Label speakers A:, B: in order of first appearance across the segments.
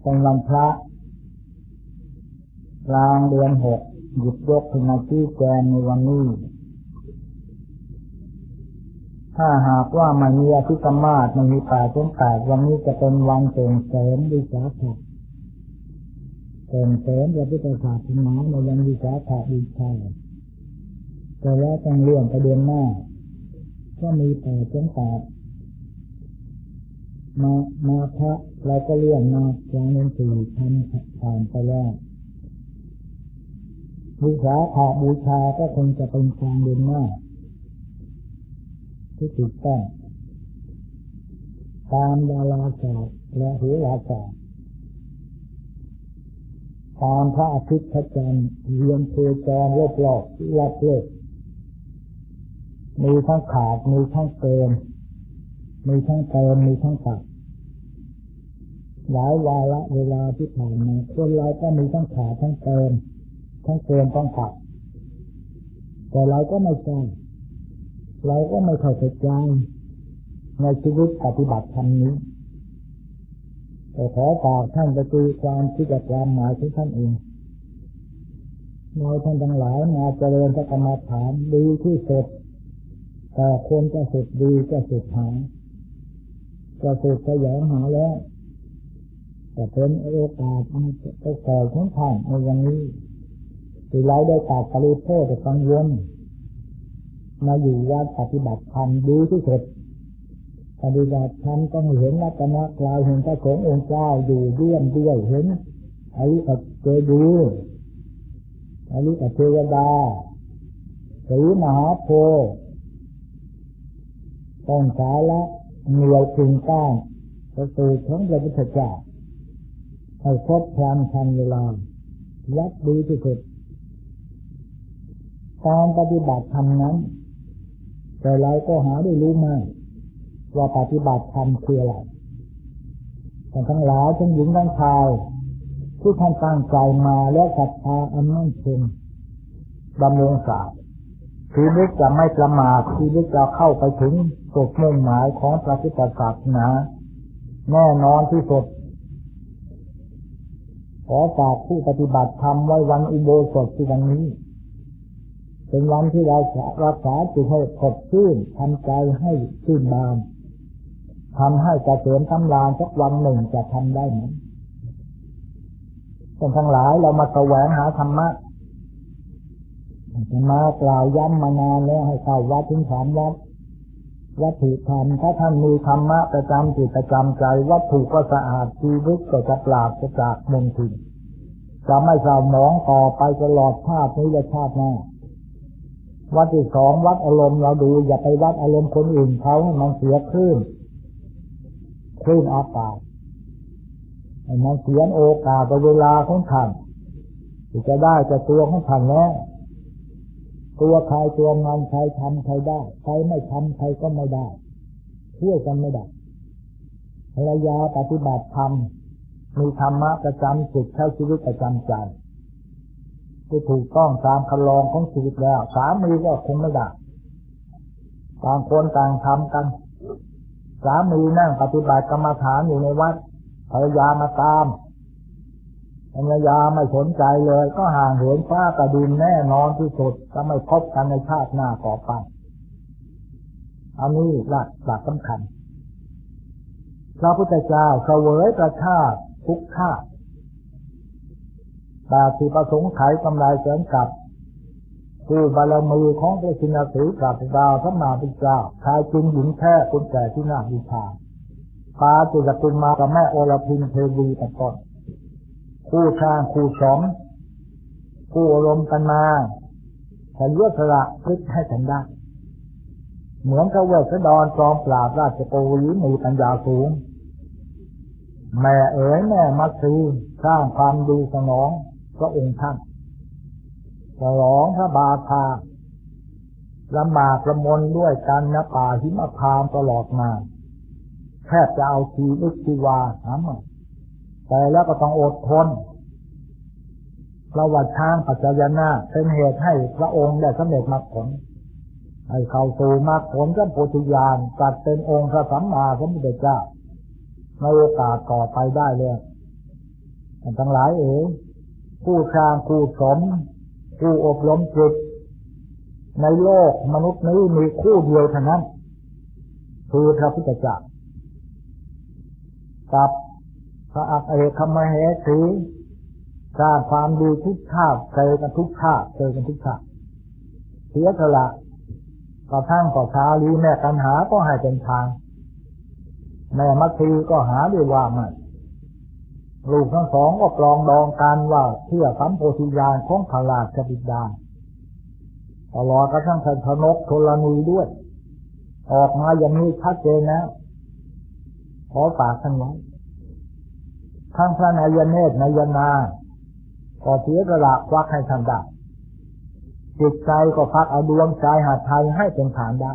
A: เป็นวันพระกลางเดือนหกหยุดยกขึ้นมาชี้แจงในวันนี้ ถ้าหากว่ามันมีอภิกรรมาไม่มีป่าต้นแตกวันนี้จะเป็นวันเสริมเสริมวิสาขะเสริมเสริมพระพุทธศาสนาในวันวิสาขะบูชาแต่แล้วต้องเรื่องประเด็นหน้าก็มีป่าต้นแตก มามาพระเราก็เลื่อนมาครั้งหนึ่งสี่พันผ่านไปแล้วบูชาขาบูชาก็คงจะเป็นทางเดินหน้าที่ถูกต้องตามดาราศาสตร์และหัวศาสตร์ตามพระอาทิตย์พระจันทร์เรียนเพจรรอบรอบรอบโลกมีทั้งขาดมีทั้งเกิน มีทั้งเติมมีทั้งตัดหลายวาระเวลาที่ผ่านมาคนเราก็มีทั้งขาทั้งเติมทั้งเกินต้องตัดแต่เราก็ไม่ใช่เราก็ไม่เข้าใจในชีวิตปฏิบัติธรรมนี้แต่ขอฝากท่านไปดูความคิดความหมายของท่านเองเราท่านทั้งหลายมาเจริญพระกรรมฐานดีที่สุดแต่คนจะสุดดีจะสุดหาย จะสุดขยายหาแล้วแต่เป็นโอกาสอันโอกาสของท่านในวันนี้ที่เราได้ตัดปริโภคกังวลมาอยู่วัดปฏิบัติธรรมดีที่สุดปฏิบัติธรรมต้องเห็นลักษณะกลายเห็นพระสงฆ์องค์เจ้าอยู่เยี่ยมด้วยเห็นอริยเจดีอริยเทวดาสีมหาโพธิ์ต้องสาระ เหนียวถึงก้านประตูของพระพุทธเจ้าให้ครบพรามทันเวลาวัดดีที่สุดการปฏิบัติธรรมนั้น แต่เราก็หาได้รู้มากว่าปฏิบัติธรรมคืออะไรแต่ทั้งหลายทั้งหญิงทั้งชายที่ท่านตั้งใจมาแล้วศรัทธาอันมั่นคงดำเนินศาสตร์ ชีวิตจะไม่ประมาทชีวิตจะเข้าไปถึงจุดมุ่งหมายของพระพุทธศาสนาแน่นอนที่สุด ขอฝากผู้ปฏิบัติธรรมไว้วันอุโบสถที่วันนี้ เป็นวันที่เรารักษาจิตให้สดชื่นทำใจให้ชื่นบานทำให้กระเสริมทำลานสักวันหนึ่งจะทำได้ไหมคนทั้งหลายเรามาแสวงหาธรรมะ มากล่าวย้ำมานานแล้วให้เข้าวัดถึงสามวัดวัตถุธรรมถ้าท่านมีธรรมะประจำจิตประจำใจ วัตถุก็สะอาดชีวิตก็จะปราศจากมลทินจะไม่เศร้าหมองต่อไปตลอดชาตินี้และชาติหน้าวัดที่สองวัดอารมณ์เราดูอย่าไปวัดอารมณ์คนอื่นเขาให้มันเสียคลื่นคลื่นอากาศให้มันเสียโอกาสเวลาของท่านที่จะได้จะตัวของท่านแล้ว ตัวใครตัวมันใครทำใครได้ใครไม่ทำใครก็ไม่ได้ชื่อกันไม่ได้ภรรยาปฏิบัติธรรมมีธรรมะประจำจิตใช้ชีวิตประจำใจที่ถูกต้องตามคำลองของชีวิตแล้วสามีก็คงไม่ได้ต่างคนต่างทำกันสามีนั่งปฏิบัติกรรมฐานอยู่ในวัดภรรยามาตาม ภรรยาไม่สนใจเลย ก็ห่างเหินฟ้ากระดินแน่นอนที่สุดจะไม่พบกันในชาติหน้าต่อไปอันนี้หลักหลักสำคัญพระพุทธเจ้าเสวยประชาติทุกชาติแต่ที่ประสงค์ไขกำไรเสริมกับคือบารมีของพระชินสีกับดาวพระมาพิจาชายจริงหญิงแท้คุณแก่ที่น่าบูชาปาจุจตุมากับแม่โอรพินเทวีต่ก่อน คู่ชางคู่สมคู่อารมณ์กันมาฉันเลือกสละพลิกให้ฉันได้ เหมือนกับเวสดอนจอมปราบราชโกวีมีปัญญาสูง แม่เอ๋ยแม่มัซีสร้างความดีสนองพระองค์ท่านฉลองพระบาทาลำบากประมนด้วยกันนะป่าหิมพามตลอดมาแทบจะเอาชีวิตชีวาหามา แต่แล้วก็ต้องอดทนประวัติช้างปัจจยนาเป็นเหตุให้พระองค์ได้สำเร็จมรรคผลให้เข้าสู่มรรคผลกับโพธิญาณจัดเป็นองค์พระสัมมาสัมพุทธเจ้าในโอกาสต่อไปได้เลยทั้งหลายเอ๋ผู้สร้างผู้สมผู้อบรมจิตในโลกมนุษย์นี้มีคู่เดียวเท่านั้น คือพระพุทธเจ้ากับ พระอักเอกมเหสีสร้างความดีทุกชาติเจอกันทุกชาติเจอกันทุกชาติเสียสละกระทั่งก่อชาลีแม่กันหาก็ให้เป็นทางแม่มัทีก็หาด้วยว่ามันลูกทั้งสองก็ปลองดองกันว่าเพื่อสัมโพธิญาณของพระราชบิดาตลอดกระทั่งท่านพนกโทรณีด้วย ออกมาอย่างนี้ชัดเจนนะขอฝากท่านไว้ ทั้งพระนายเนตรนายนา ก็เสียกระละควักให้ท่านได้จิตใจก็พักเอาดวงใจหาไทยให้เป็นฐานได้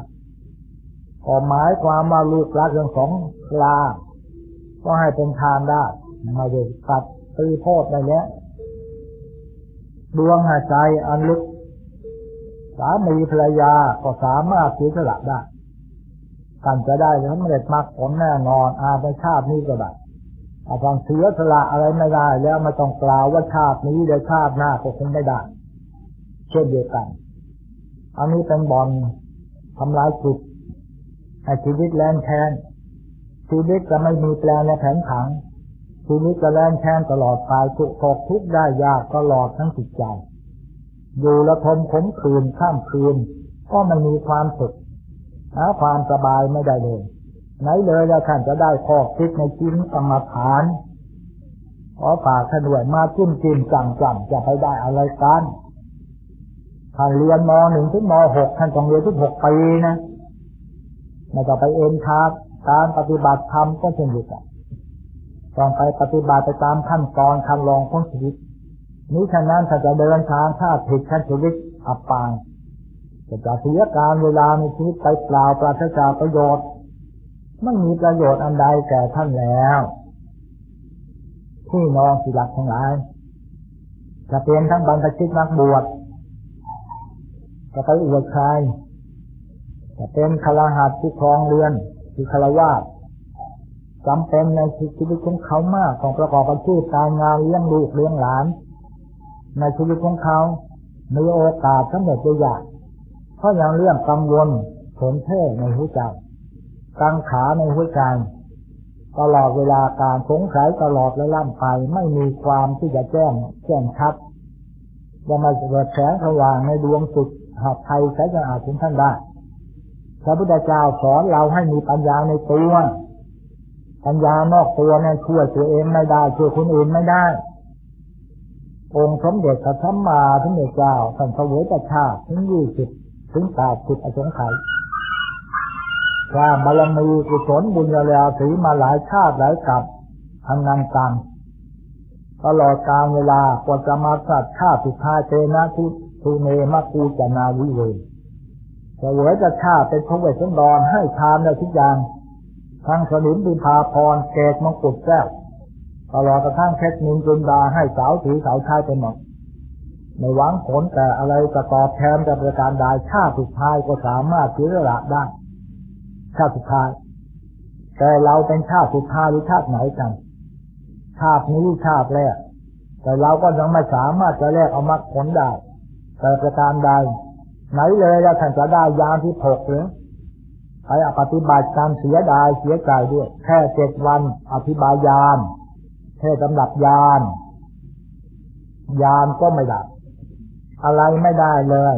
A: ก็หมายความว่าลูกรักเรื่องของลา ก็ให้เป็นทานได้มาเด็กตัดตีโทษได้แล้วดวงหาใจอันลึกสามีภรรยาก็สามารถเสียสละได้กันจะได้สำเร็จมรรคผลแน่นอนอาในชาตินี้ก็ได้ อาฟังเสียสละอะไรไม่ได้ แล้วไม่ต้องกล่าวว่าชาตินี้เดี๋ยวชาติหน้าก็คงไม่ได้ เช่นเดียวกัน อันนี้เป็นบอลทำลายจิตให้ชีวิตแลนแทนชีวิตจะไม่มีแปลและแผนผังชีวิตจะแลนแทนตลอดไปสุขกทุกข์ได้ยากตลอดทั้งจิตใจ อยู่ละทมขมคืนข้ามคืน ก็มันมีความสุขหาความสบายไม่ได้เลย ไหนเลยแล้วท่านจะได้ข้อคิดในชิ้นกรรมฐานขอฝากท่านด้วยมาจิ้มจิ้มจังจังจะไปได้อะไรกันท่านเรียนมหนึ่งถึงมหกท่านต้องเรียนทุกหกปีนะไม่ต้องไปเอ็นทาการปฏิบัติธรรมก็เช่นเดียวกันต้องไปปฏิบัติไปตามขั้นตอนคันลองของชีวิตนี้ฉะนั้นถ้าจะเดินทางถ้าผิดขั้นชีวิตอับปางจะจะเสียการเวลาในชีวิตไปเปล่าปราศจากประโยชน์ ไม่มีประโยชน์อันใดแก่ท่านแล้วที่น้องสิลักทั้งหลาย จะเป็นทั้งบรรพชิตนักบวชจะไปอวดใครจะเป็นคารหัสที่ครองเรือนที่คารวาสจำเป็นในชีวิตของเขามากของประกอบอาชีพการงานเลี้ยงลูกเลี้ยงหลาน ในชีวิตของเขามีโอกาสสำเร็จได้ยากเพราะย่างเรื่องกังวลผลเท่ในหัวใจ กังขาในหัวใจ ตลอดเวลาการสงสัยตลอดและล่ำไปไม่มีความที่จะแจ้งแจ้งชัดจะมาเกิดแสงสว่างในดวงสุดหาไทยใช้จะอาจถึงท่านได้พระพุทธเจ้าสอนเราให้มีปัญญาในตัวปัญญานอกตัวเนี่ยช่วยตัวเองไม่ได้ช่วยคนอื่นไม่ได้ องค์สมเด็จพระสัมมาสัมพุทธเจ้าท่านเสวยประชาถึงยี่สิบถึงแปดสิบอสงไขย ว่าบารมีกุศลบุญญาลาสีมาหลายชาติหลายกับทำงานกันตลอดกาลเวลากว่าจะมาสัตว์ชาติสุดท้ายเตนะทุทูเนมากูจนาวิเวเสวยจะชาตเป็นพระเวสสันดรให้ทานในทุกอย่างทั้งสนิมบุพาพรเกตมงกุฎแก้วตลอดกระทั่งเพชรนินจุนดาให้สาวถือสาวชายไปหมดในหวังผลแต่อะไรจะตอบแทนจะประการใดชาติสุดท้ายก็สามารถเสียละได้ ชาติสุดท้าย แต่เราเป็นชาติสุดท้ายหรือชาติไหนกันชาตินี้ชาติแรก แต่เราก็ยังไม่สามารถจะแลกเอามรรคผลได้ แต่ประการใด ไหนเลยเราท่านจะได้ยามที่หกหรือไปปฏิบัติการเสียดายเสียใจด้วย แค่เจ็ดวันอธิบายยามเทศสำหรับยานยานก็ไม่ได้อะไรไม่ได้เลย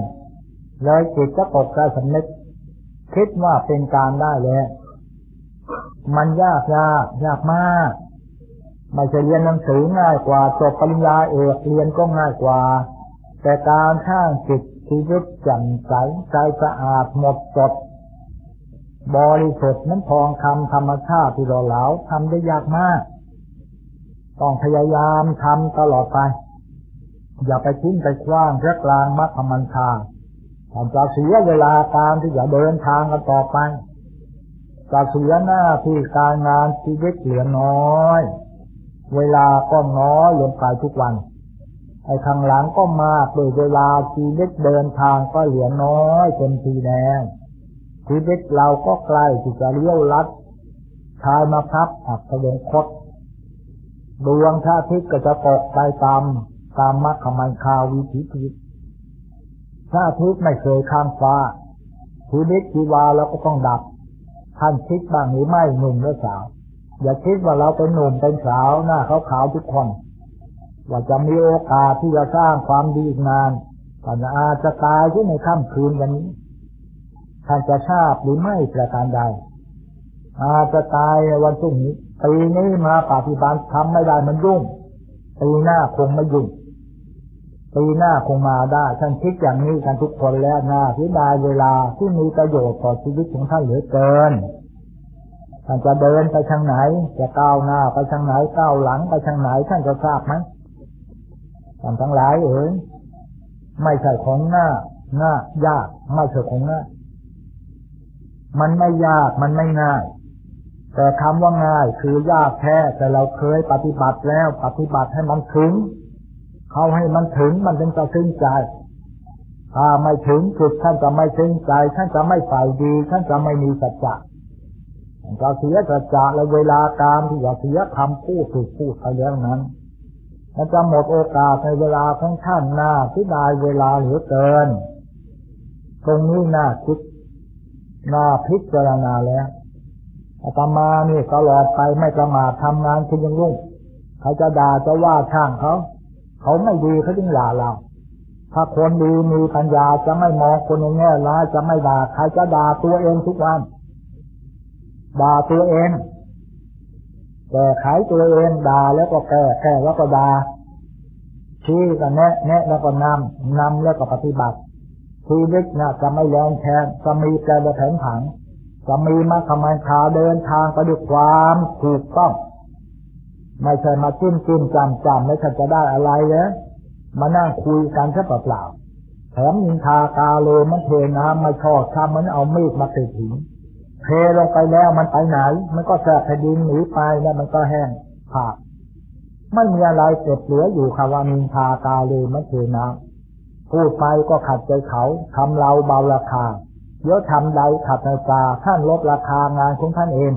A: เลยจิตก็ตกใจสำนึก คิดว่าเป็นการได้แล้ว มันยากยากยากมาก ไม่ใช่เรียนหนังสือง่ายกว่าจบปริญญาเอกเรียนก็ง่ายกว่า แต่การสร้างจิตชีวิตแจ่มใสใจสะอาดหมดจด บริสุทธิ์นั้นทองคำธรรมชาติที่เราเหลาทำได้ยากมาก ต้องพยายามทำตลอดไป อย่าไปทิ้งไปคว้างพระกลางมัรคมันทา งทำจะเสียเวลาการที่จะเดินทางกันต่อไปจะเสียหน้าที่การงานชีวิตเหลือน้อย เวลาก็น้อยลงไปทุกวัน ไอ้ข้างหลังก็มากโดยเวลาชีวิตเดินทางก็เหลือน้อยเต็มทีแน่ชีวิตเราก็ใกล้ที่จะเลี้ยวลัดชายมาพับอับพยงคตดวงพระอาทิตย์ก็จะตกไปตามตามมรรคมันคาวิถีชีวิต พระอาทิตย์ไม่เคยข้ามฟ้าชีวิตชีวาเราก็ต้องดับท่านคิดบ้างหรือไม่หนุ่มหรือสาว อย่าคิดว่าเราเป็นหนุ่มเป็นสาวหน้าขาวๆทุกคนว่าจะมีโอกาสที่จะสร้างความดีอีกนานท่านอาจจะตายที่ในค่ำคืนวันนี้ท่านจะทราบหรือไม่ประการใดอาจจะตายในวันพรุ่งนี้ปีนี้มาปฏิบัติทำไม่ได้มันยุ่งปีหน้าคงไม่ยุ่ง ปีหน้าคงมาได้ ท่านคิดอย่างนี้กันทุกคนแล้วนะที่ได้เวลาที่มีประโยชน์ต่อชีวิตของท่านเหลือเกิน ท่านจะเดินไปทางไหน จะก้าวหน้าไปทางไหนก้าวหลังไปทางไหนท่านจะทราบไหมท่านทั้งหลายเอ๋ยไม่ใช่ของหน้าหน้ายากไม่ใช่ของง่ายมันไม่ยากมันไม่ง่าย แต่คำว่าง่ายคือยากแค่แต่เราเคยปฏิบัติแล้วปฏิบัติให้มันถึง เขาให้มันถึงมันถึงจะซึ้งใจ ถ้าไม่ถึงจุดท่านจะไม่ซึ้งใจท่านจะไม่ฝ่ายดีท่านจะไม่มีสัจจะจะเสียสัจจะและเวลาการที่จะเสียคำพูดถูกพูดไปแล้วนั้นมันจะหมดโอกาสในเวลาของท่านหน้าที่ได้เวลาเหลือเกิน ตรงนี้น่าคิดน่าพิจารณาแล้วอาตมานี่ตลอดไปไม่ประมาททำงานคุณยังรุ่งเขาจะด่าจะว่าช่างเขา เขาไม่ดีเขาจึงด่าเรา ถ้าคนดีมีปัญญาจะไม่มองคนในแง่ร้ายจะไม่ด่าใครจะด่าตัวเองทุกวันด่าตัวเองแก้ไขตัวเองด่าแล้วก็แก้แก้แล้วก็ด่าชี้ก็แนะแนะแล้วก็นำนำแล้วก็ปฏิบัติชีวิตน่ะจะไม่แรงแทนจะมีแกระแผนผังจะมีมาทำไมขาเดินทางไปด้วยความถูกต้อง ไม่ใช่มาจิ้มจิ้มจำจำไม่ใช่จะได้อะไรเลยมานั่งคุยกันแค่เปล่าแถมมินทากาโลมันเทน้ำมาชอดทำมันเอามีดมาติดหินเทลงไปแล้วมันไปไหน มันก็แสบแผ่นดินหนีไปแล้วมันก็แห้งผากไม่มีอะไรเก็บเหลืออยู่คำว่ามินทากาโลมันเทน้ำพูดไปก็ขัดใจเขาทำเราเบาราคาเยอะทำใดขัดในตาท่านลดราคางานของท่านเอง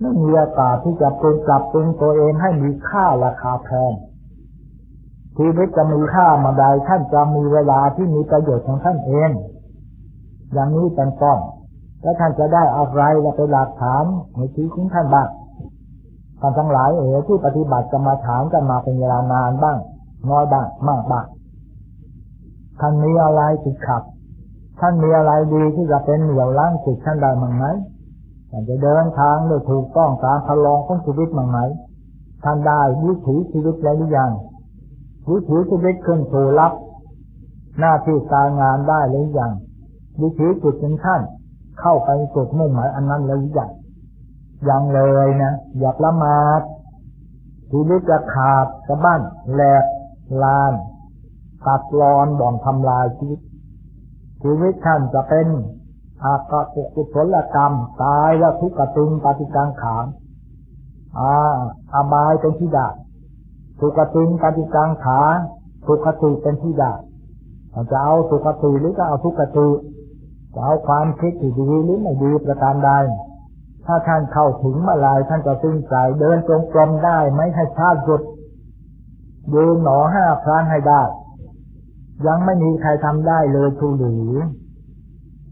A: ไม่มีโอกาสที่จะปรุงปรับปรุงตัวเองให้มีค่าราคาแพงชีวิตจะมีค่ามาใดท่านจะมีเวลาที่มีประโยชน์ของท่านเอง อย่างนี้เป็นต้นแล้วท่านจะได้อะไรและเป็นหลักฐานในชีวิตของท่านบ้างท่านทั้งหลายเอ๋ที่ปฏิบัติจะมาถามกันมาเป็นเวลานานบ้าง น้อยบ้างมากบ้างท่านมีอะไรติดขัดท่านมีอะไรดีที่จะเป็นเหนี่ยวล้างจิตท่านได้มั้งไหม ท่านจะเดินทางโดยถูกต้องตามพลองของชีวิตมั้งไหมท่านได้วิถีชีวิตแล้วหรือยังวิถีชีวิตขึ้นสู่รับ หน้าที่การงานได้หรือยังวิถีจุดของท่านเข้าไปจุดมุ่งหมายอันนั้นแล้วหรือยังยังเลยนะอย่าประมาทชีวิตจะขาดสะบั้นแหลกลานตัดรอนบ่อนทำลายชีวิตชีวิตท่านจะเป็น อากาตุกุศลกรรม ตายแล้วทุกขตุงปฏิกังขามอาอบายเป็นที่ดาทุกตุงปฏิกังขาทุกขตุเป็นที่ดาจะเอาทุกขตุหรือจะเอาทุกขตุจะเอาความคิดที่ดีหรือไม่ดีประการใดถ้าท่านเข้าถึงเมื่อไรท่านจะซึ้งใจเดินตรงกลมได้ไม่ให้ชาติหยุดยืนหนอห้าครั้งให้ได้ ยังไม่มีใครทำได้เลยทูหรือ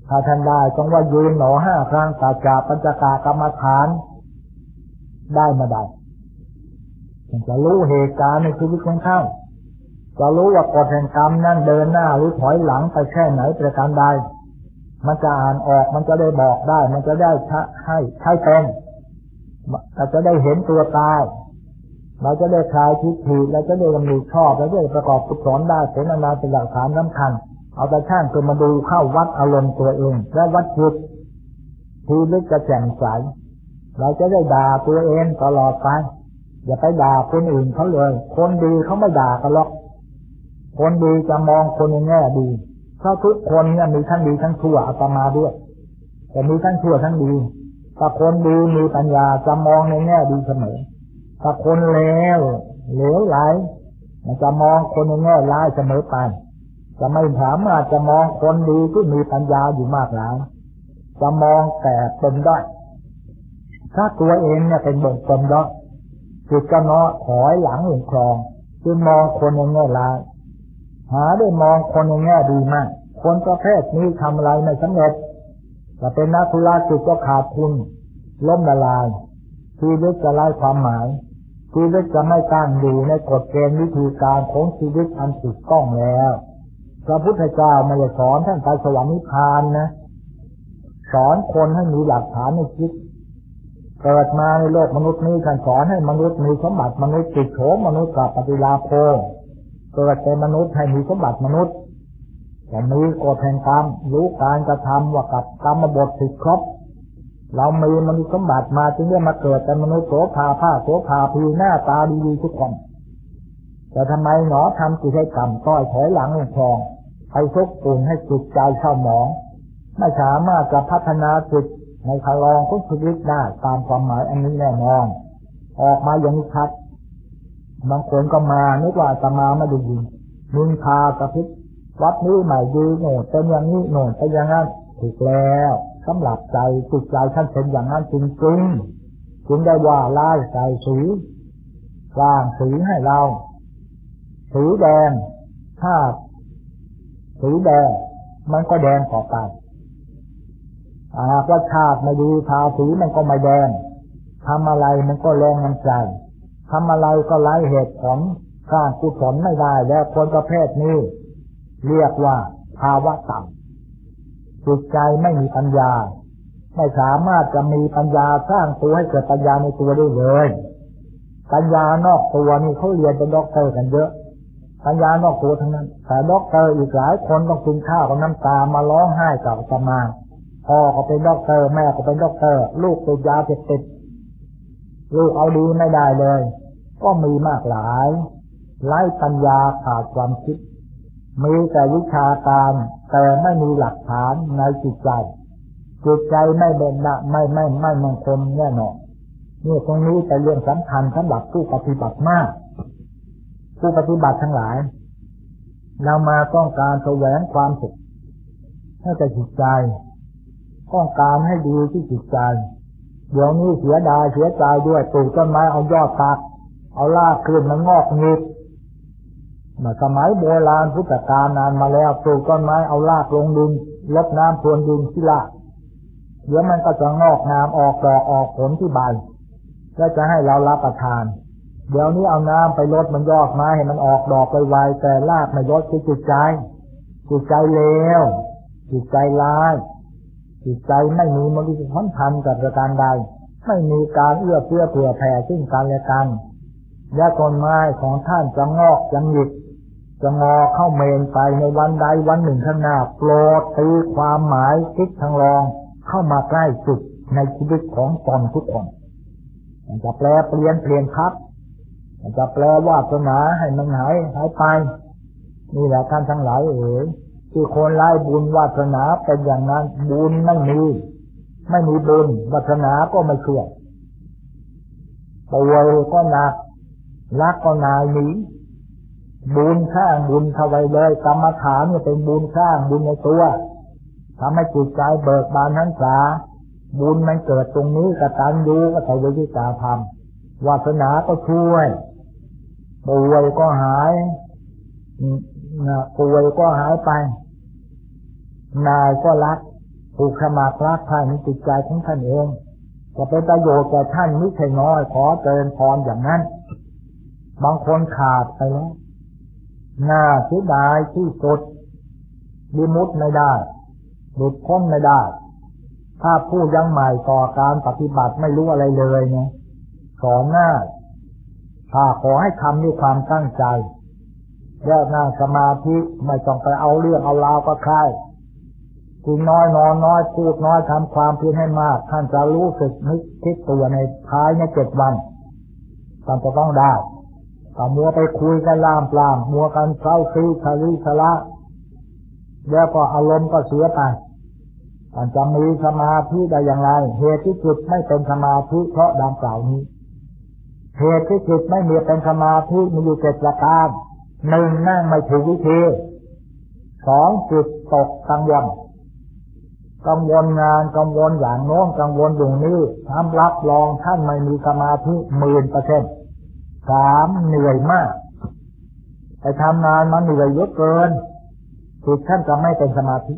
A: ถ้าท่านได้ต้องว่ายืนหนอห้าครั้งตาจาปัญจกากรรมฐาน ได้มาได้ท่านจะรู้เหตุการณ์ในชีวิตของท่านจะรู้ว่ากฎแห่งกรรมนั่นเดินหน้าหรือถอยหลังไปแค่ไหนประการใด มันจะอ่านออกมันจะได้บอกได้ มันจะได้ให้ใช้เป็นเราจะได้เห็นตัวตาย เราจะได้คลายทิฏฐิเราจะได้กำหนดชอบเราจะได้ประกอบกุศลได้เป็นอนาเป็นหลักฐานสำคัญ เอาแต่ช่างคือมาดูเข้าวัดอารมณ์ตัวเอง และวัดจิตทีลึกจะแจ่มใสเราจะได้ด่าตัวเองตลอดไป อย่าไปด่าคนอื่นเขาเลย คนดีเขาไม่ด่ากันหรอก คนดีจะมองคนในแง่ดีเพราะทุกคนเนี่ยมีทั้งดีทั้งชั่วอาตมาด้วย แต่มีทั้งชั่วทั้งดีถ้าคนดีมีปัญญาจะมองในแง่ดีเสมอถ้าคนเลวเหลวไหลมันจะมองคนในแง่ร้ายเสมอไป จะไม่สามารถจะมองคนดีที่มีปัญญาอยู่มากแล้วจะมองแต่เป็นได้ถ้าตัวเองเนี่ยเป็นบงกลมแล้วจิตก็เนาะถอยหลังหลงคลองคือมองคนในแง่ร้ายหาได้มองคนในแง่ดีมาก คนประเภทนี้ทำอะไรไม่สำเร็จแต่เป็นนักธุรกิจก็ขาดทุนล้มละลายชีวิตจะไร้ความหมายชีวิตจะไม่ตั้งอยู่ในกฎเกณฑ์วิธีการของชีวิตอันถูกต้องแล้ว พระพุทธเจ้าไม่ได้สอนท่านไปสวรรค์นิพพานนะสอนคนให้มีหลักฐานในชีวิตเกิดมาในโลกมนุษย์นี้ท่านสอนให้มนุษย์มีสมบัติมนุษย์ติดโฉมมนุษย์กับปฏิลาโภเกิดเป็นมนุษย์ให้มีสมบัติมนุษย์แต่มีกฎแห่งกรรมรู้การกระทำว่ากับกรรมบทสิครบเรามีมนุษย์สมบัติมาจึงได้มาเกิดเป็นมนุษย์โสภาผ้าโสภาพีหน้าตาดีๆทุกคนแต่ทำไมหนอทำกิจกรรมต้อยถอยหลังลงคลอง ไปซุกตุนให้จิตใจเศร้าหมอง ไม่สามารถจะพัฒนาจิตในคารองทุกชีวิตได้ตามความหมายอันนี้แน่นอนออกมาอย่างชัดบางคนก็มานึกว่าจะมาไม่ดูดีมึงพากระพริบวัดนี้ใหม่ดีโน่เป็นอย่างนี้โน่เป็นอย่างนั้นถูกแล้วสำหรับใจจิตใจท่านเป็นอย่างนั้นจริงๆจึงได้ว่าไล่ใจสีสร้างสีให้เราสีแดงถ้า สีแดงมันก็แดงต่อไปหากว่าชาติไม่ดีทาสีมันก็ไม่แดงทำอะไรมันก็แรงมันใจทำอะไรก็ไร้เหตุผลสร้างกุศลไม่ได้ แล้วคนประเภทนี้ เรียกว่าภาวะต่ำจิตใจไม่มีปัญญา ไม่สามารถจะมีปัญญาสร้างตัวให้เกิดปัญญาในตัวได้เลย ปัญญานอกตัวนี่เขาเรียนเป็นด็อกเตอร์กันเยอะ ปัญญานอกตัวทั้งนั้น แต่ด็อกเตอร์อีกหลายคนต้องกินข้าวกับน้ำตามาร้องไห้กับจะมาพ่อก็เป็นด็อกเตอร์แม่ก็เป็นด็อกเตอร์ ลูกติดยาเสพติดลูกเอาดีไม่ได้เลย ก็มีมากหลายไร้ปัญญาขาดความคิด มีแต่วิชาการแต่ไม่มีหลักฐานในจิตใจจิตใจไม่เด่นไม่ไม่ไม่มังคลแน่นอนนี่ตรงนี้แต่เรื่องสำคัญสำหรับผู้ปฏิบัติมาก ผู้ปฏิบัติทั้งหลายเรามาต้องการแสวงความสุขให้กับจิตใจ ต้องการให้ดีที่จิตใจ เดี๋ยวนี้เสียดายเสียใจด้วยปลูกต้นไม้เอายอดตักเอาลากขึ้นมันงอกงิดมาสมัยโบราณพุทธกาลนานมาแล้วปลูกต้นไม้เอาลากลงดินลดน้ำพรวนดินที่ลากเดี๋ยวมันก็จะงอกงามออกดอกออกผลที่ใบแล้วจะให้เรารับประทาน เดี๋ยวนี้เอาน้ำไปลดมันยอดไม้ให้มันออกดอกไปไวแต่ลากไม่ลดคือจิตใจจิตใจเลวจิตใจร้ายจิตใจไม่มีมรรคสัมพันธ์กับประการใด ไม่มีการเอื้อเฟื้อเผื่อแผ่ซึ่งกันและกันและต้นไม้ของท่านจะงอกจะหยิกจะงอเข้าเมนไปในวันใดวันหนึ่งข้างหน้าโปรดตีความหมายคิดทางรองเข้ามาใกล้จุดในชีวิตของตนทุกคนจะแปลเปลี่ยนเปลี่ยนพับ จะแปลว่าสนาให้มันหายหายไป นี่แหละท่านทั้งหลายเอ๋ยที่คนไร้บุญวาสนาเป็นอย่างนั้นบุญไม่มี ไม่มีบุญวาสนาก็ไม่เชื่อป่วยก็หนักรักก็นายหนีบุญข้างบุญเข้าไปเลยกรรมฐานเนี่ยเป็นบุญข้างบุญในตัวทำให้จิตใจเบิกบานทั้งสาบุญมันเกิดตรงนี้กตัญญูก็ใช้วิธีการทำ วาสนาก็ช่วยป่วยก็หายป่วยก็หายไป นายก็รักผูกขมาพระท่านจิตใจของท่านเอง จะเป็นประโยชน์แก่ท่านไม่ใช่น้อยขอเจริญพรอย่างนั้น บางคนขาดไปแล้วน่าเสียดายที่สุดดิมุดไม่ได้หลุดพ้นไม่ได้ ถ้าผู้ยังใหม่ต่อการปฏิบัติไม่รู้อะไรเลยเนี่ย สอนหน้าถ้าขอให้ทำด้วยความตั้งใจแล้วนั่งสมาธิไม่ต้องไปเอาเรื่องเอาราวก็ใครกินน้อยนอนน้อยพูดน้อยทำความเพียรให้มาก ท่านจะรู้สึกนึกคิดตัวในท้ายในเจ็ดวันท่านจะต้องได้ถ้ามัวไปคุยกันล่ามปลามมัวกันเศร้าซีชาลีชละแล้วก็อารมณ์ก็เสียไปท่านจะมีสมาธิได้อย่างไร เหตุที่จุดไม่เป็นสมาธิเพราะดังกล่าวนี้ เหตุที่จุดไม่มีเป็นสมาธิมีอยู่เจ็ดประการหนึ่งนั่งไม่ถูกวิธีสองจิตตกกังวลกังวลงานกังวลอย่างโน้นกังวลอย่างนี้ทำรับรองท่านไม่มีสมาธิหมื่นเปอร์เซ็นต์สามเหนื่อยมากไปทำงานมันเหนื่อยเยอะเกินจิตท่านจะไม่เป็นสมาธิ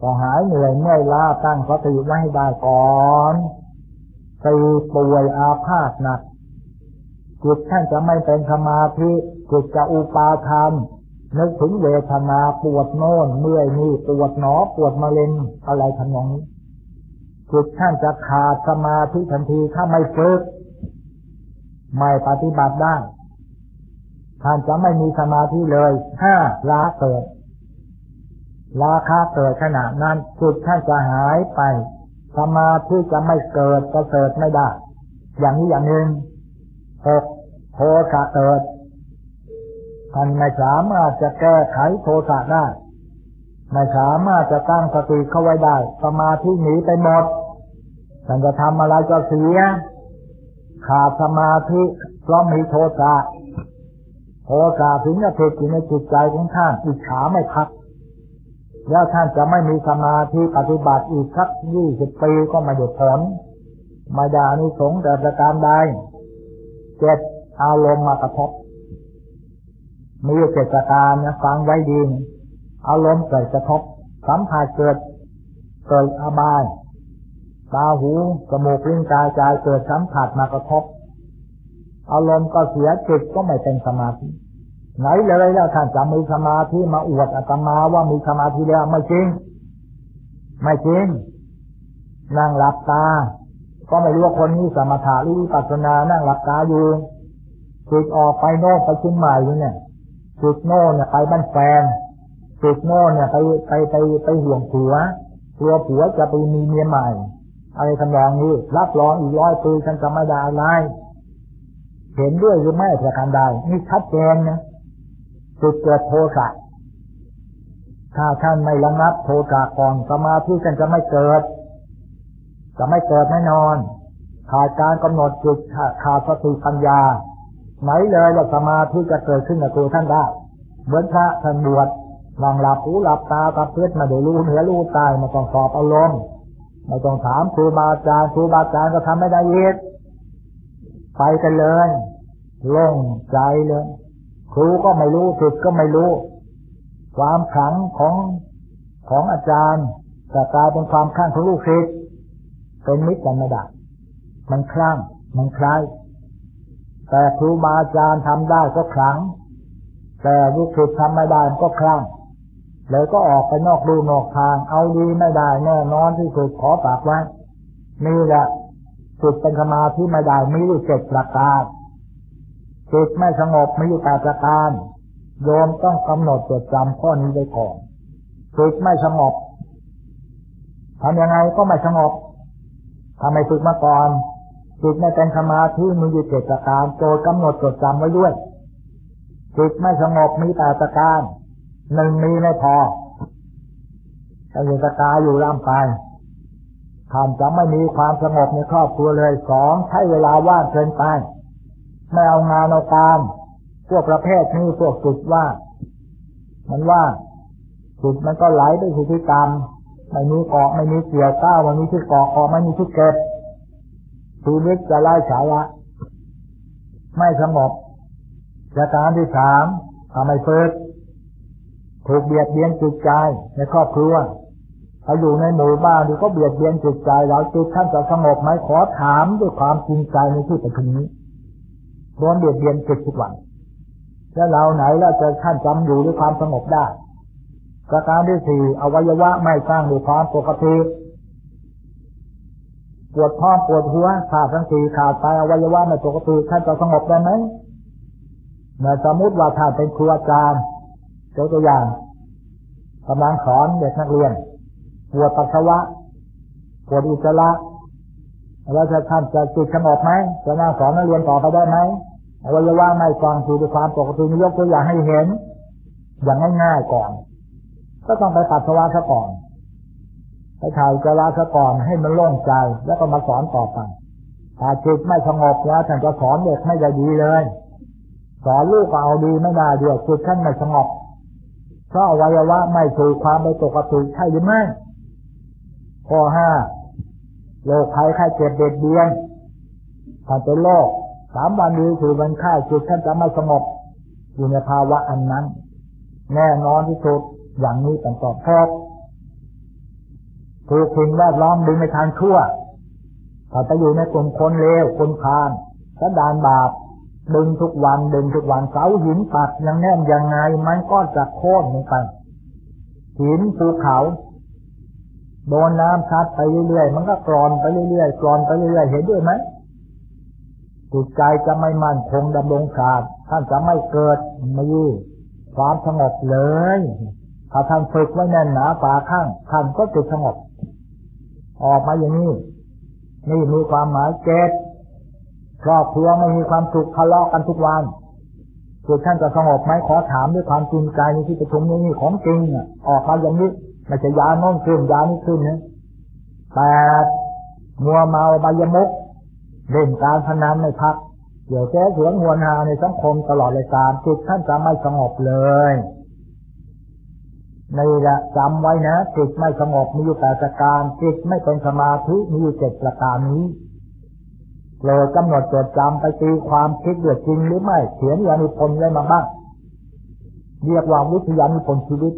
A: พอหายเหนื่อยเมื่อยล้าตั้งสติไว้ให้ได้ก่อนสี่ป่วยอาพาธหนัก จิตท่านจะไม่เป็นสมาธิจิตจะอุปาทานนึกถึงเวทนาปวดโน่นเมื่อยนี่ปวดหนอปวดมะเร็งอะไรทำนองนี้จิตท่านจะขาดสมาธิทันทีถ้าไม่ฝึกไม่ปฏิบัติได้ท่านจะไม่มีสมาธิเลยห้าลาเกิดราคาเกิดขณะนั้นจิตท่านจะหายไป สมาธิจะไม่เกิดจะเกิดไม่ได้ อย่างนี้อย่างหนึ่ง หกโทสะเกิดท่านไม่สามารถจะแก้ไขโทสะได้ ไม่สามารถจะตั้งสติเข้าไว้ได้ สมาธิหนีไปหมดท่านจะทำอะไรก็เสีย ขาดสมาธิเพราะมีโทสะโทสะถึงจะติดอยู่ในจิตใจของท่านอิจฉาไม่พัก แล้วท่านจะไม่มีสมาธิปฏิบัติอีกสักยี่สิบปีก็ไม่ได้ผลไม่ได้อานิสงส์แต่ประการใด เจ็ดอารมณ์มากระทบมีเจตการนะฟังไว้ดีอารมณ์เกิดกระทบสัมผัสเกิดเกิดอบายตาหูจมูกลิ้นกายใจเกิดสัมผัสมากระทบอารมณ์ก็เสียจิตก็ไม่เป็นสมาธิไหนเลยแล้วท่านจะมีสมาธิมาอวดอาตมาว่ามีสมาธิแล้วไม่จริง ไม่จริงนั่งหลับตา ก็ไม่รู้ว่าคนนี้สมถะหรือวิปัสสนานั่งหลับตาอยู่จิตออกไปโน่นไปชิ้นใหม่อยู่เนี่ยจิตโน่เนี่ยไปบ้านแฟนจิตโน่เนี่ยไปไปไปไปห่วงผัวกลัวผัวจะไปมีเมียใหม่ อะไรทำนองนี้ รับรองอีกร้อยปีฉันจะไม่ได้อะไรเห็นด้วยหรือไม่ประการใดนี่ชัดเจนนะจุดเกิดโทสะถ้าท่านไม่ระงับโทสะก่อนสมาธิกันจะไม่เกิด จะไม่เกิดแน่นอน ขาดการกำหนดจุดขาดสติปัญญา ไหนเลยว่าสมาธิจะเกิดขึ้นกับตัวท่านได้เหมือนพระท่านบวชนั่งหลับหูหลับตาตาเพื่อมาดูรู้เหนือรู้ตายมาต้องสอบอารมณ์ไม่ต้องถามครูบาอาจารย์ครูบาอาจารย์ก็ทำไม่ได้เย็ดไปกันเลยโล่งใจเลย ครูก็ไม่รู้สุดก็ไม่รู้ ความขังของของอาจารย์แต่กลายเป็นความข้างของลูกศิษย์ เป็นมิตรกันไม่ได้ มันคลั่ง มันคล้าย แต่ครูบาอาจารย์ทำได้ก็ครั้ง แต่ลูกศิษย์ทำไม่ได้ก็คลั่งเลยก็ออกไปนอกดูนอกทาง เอาดีไม่ได้แน่นอนที่สุดขอฝากไว้นี่แหละจิตเป็นสมาธิไม่ได้มีอยู่เจ็ดประการจิตไม่สงบมีอยู่แปดประการโยมต้องกำหนดจดจำข้อนี้ไว้ก่อนจิตไม่สงบทำยังไงก็ไม่สงบ ทำไมฝึกมาก่อนจิตไม่เป็นสมาธิมีอยู่เจ็ดประการโจกำหนดจดจำไว้ด้วยจิตไม่สงบมีแปดประการหนึ่งมีไม่พอแต่อยู่ตะกาอยู่ร่ำไปท่านจะไม่มีความสงบในครอบครัวเลยสองใช้เวลาว่างเกินไป ไม่เอางานเอาการพวกประเภทนี้พวกจุดว่า มันว่าจุดมันก็ไหลไปสู่ที่กรรม ไม่มีเกาะไม่มีเกี่ยวก้าวมันมีที่เกาะเกาะไม่มีที่เก็บชีวิตจะไล่ฉายะไม่สงบประการที่สามทำให้เฟิดถูกเบียดเบียนจิตใจในครอบครัวถ้าอยู่ในหมู่บ้านดูก็เบียดเบียนจิตใจเราจิตท่านจะสงบไหมขอถามด้วยความจริงใจในที่ประชุมนี้ร้อนเบียดเบียนจิตทุกวันแล้วเราไหนเราจะท่านจำอยู่ด้วยความสงบได้ ประการที่สี่อวัยวะไม่สร้างด้วยความปกติปวดท้องปวดหัวขาดทั้งสี่ขาดไปอวัยวะไม่ปกติท่านจะสงบได้ไหมสมมติว่าท่านเป็นครูอาจารย์ยกตัวอย่างกำลังสอนเด็กนักเรียนปวดปัสสาวะปวดอุจจาระแล้วจะท่านจะจิตสงบไหมจะนั่งสอนนักเรียนต่อไปได้ไหมอวัยวะไม่ฟังคือด้วยความปกติยกตัวอย่างให้เห็น อย่างง่ายๆก่อน ก็ต้องไปปัสสาวะซะก่อนไปถ่ายจะลาซะก่อนให้มันโล่งใจ แล้วก็มาสอนต่อไปถ้าจิตไม่สงบแล้วท่านจะสอนเด็กไม่ได้ดีเลย สอนลูกก็เอาดีไม่ได้ด้วยจิตท่านไม่สงบเพราะอวัยวะไม่ถูกความไปปกติใช่หรือไม่ข้อห้าโรคภัยไข้เจ็บเด็ดเบียนถ้าเป็นโรคสามวันดีถือวันไข้จิตท่านจะไม่สงบอยู่ในภาวะอันนั้น แน่นอนที่สุด อย่างนี้เป็นตอบแทบถูกสิ่งแวดล้อมดึงในทางชั่วถ้าไปอยู่ในกลุ่มคนเลวคนพาลสะดานบาปดึงทุกวันดึงทุกวันเสาหินปัดยังแน่นยังไงมันก็จะโค่นลงไปหินภูเขาโดนน้ำชัดไปเรื่อยๆ มันก็กรอนไปเรื่อยๆกรอนไปเรื่อยๆ เห็นด้วยไหมจิตใจจะไม่มั่นคงดำรงขาดท่านจะไม่เกิดมีความสงบเลย ถ้าท่านฝึกไว้แน่นหนาฝาข้างท่านก็จะสงบ ออกมาอย่างนี้ นี่มีความหมายเกตครอบครัวไม่มีความสุขทะเลาะกันทุกวันจิตท่านจะสงบไหมขอถามด้วยความจริงใจในที่ประชุมนี้นี่ของจริงอะออกมาอย่างนี้ไม่ใช่ยาโน่นขึ้นยานี้ขึ้นนะแปดมัวเมาใบยมุกเล่นการพนันไม่พักเดี๋ยวแก้เสืองหัวนาในสังคมตลอดเลยการจิตท่านจะไม่สงบเลย ในละจำไว้นะจิตไม่สงบมีอยู่แต่ประการจิตไม่เป็นสมาธิมีอยู่เจ็ดประการนี้เลยกำหนดจดจำไปตีความคิดเดือดจริงหรือไม่เขียนยานิพนธ์อะไรมาบ้างเรียกว่าวิทยานิพนธ์ชีวิต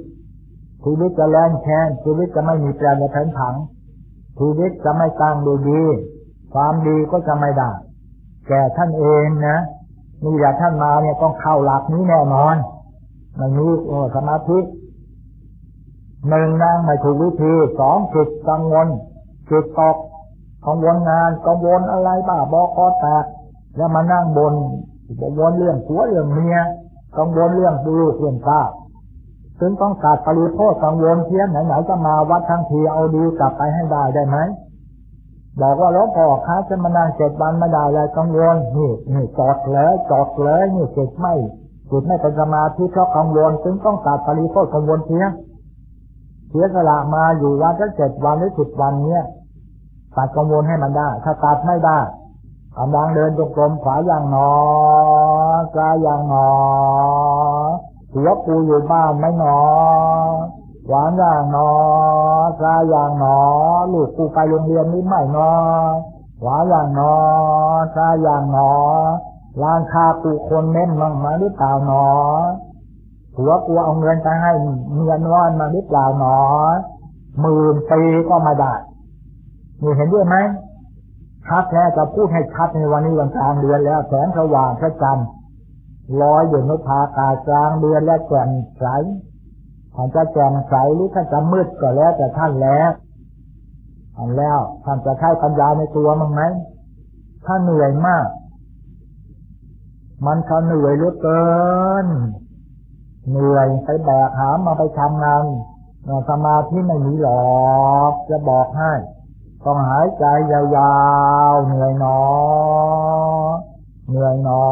A: ชีวิตจะแรงแค้นชีวิตจะไม่มีแปรในแผนผังชีวิตจะไม่ตั้งดูดี ความดีก็จะไม่ได้แก่ท่านเองนะนี่แหละท่านมาเนี่ยต้องเข้าหลักนี้แน่นอนไม่มีโอ้สมาธิ หนึ่งนั่งไม่ถูกวิธีสองจิตกังวลจิตตกกังวลงานกังวลอะไรบ้าบอกอแตกแล้วมานั่งบนกังวลเรื่องผัวเรื่องเมียกังวลเรื่องดูเรื่องตาถึงต้องตัดปริโภคกังวลเพี้ยนไหนๆจะมาวัดทั้งทีเอาดีกลับไปให้ได้ได้ไหมบอกว่าหลวงพ่อค้าจะมานั่งเจ็ดวันไม่ได้เลยกังวลนี่นี่จอดเลยจอดเลยนี่จิตไม่จิตไม่เป็นสมาธิเพราะกังวลถึงต้องตัดปริโภคกังวลเพี้ยน เสียสละมาอยู่วัดทั้งเจ็ดวันหรือสิบวันเนี้ยตัดกังวลให้มันได้ ถ้าตัดไม่ได้กำลังเดินจงกรมขวาอย่างหนอซ้ายอย่างหนอหัวกูอยู่บ้านไม่หนอหวานอย่างหนอซ้ายอย่างหนอลูกกูไปโรงเรียนนี่ไม่หนอหวานอย่างหนอซ้ายอย่างหนอร้านค้ากูคนเน้นมั่งมาหรือเปล่าหนอ หัวกูเอาเงินไปให้เงินว่อนมาหรือเปล่าหนอหมื่นปีก็มาได้นี่เห็นด้วยไหมชัดแท้จะพูดให้ชัดในวันนี้วันกลางเดือนแล้วแสงสว่างพระจันทร์ลอยอยู่ในภากาศกลางเดือนและแจ่มใสท่านจะแจ่มใสหรือท่านจะมืดก็แล้วแต่ท่านแล้วท่านแล้วท่านจะใช้ปัญญาในตัวมั้งไหมถ้าเหนื่อยมาก มันเขาเหนื่อยเหลือเกิน เหนื่อยไปแบกหามมาไปทำงานสมาธิไม่มีหรอกจะบอกให้ต้องหายใจยาวๆเหนื่อยหนอ เหนื่อยหนอ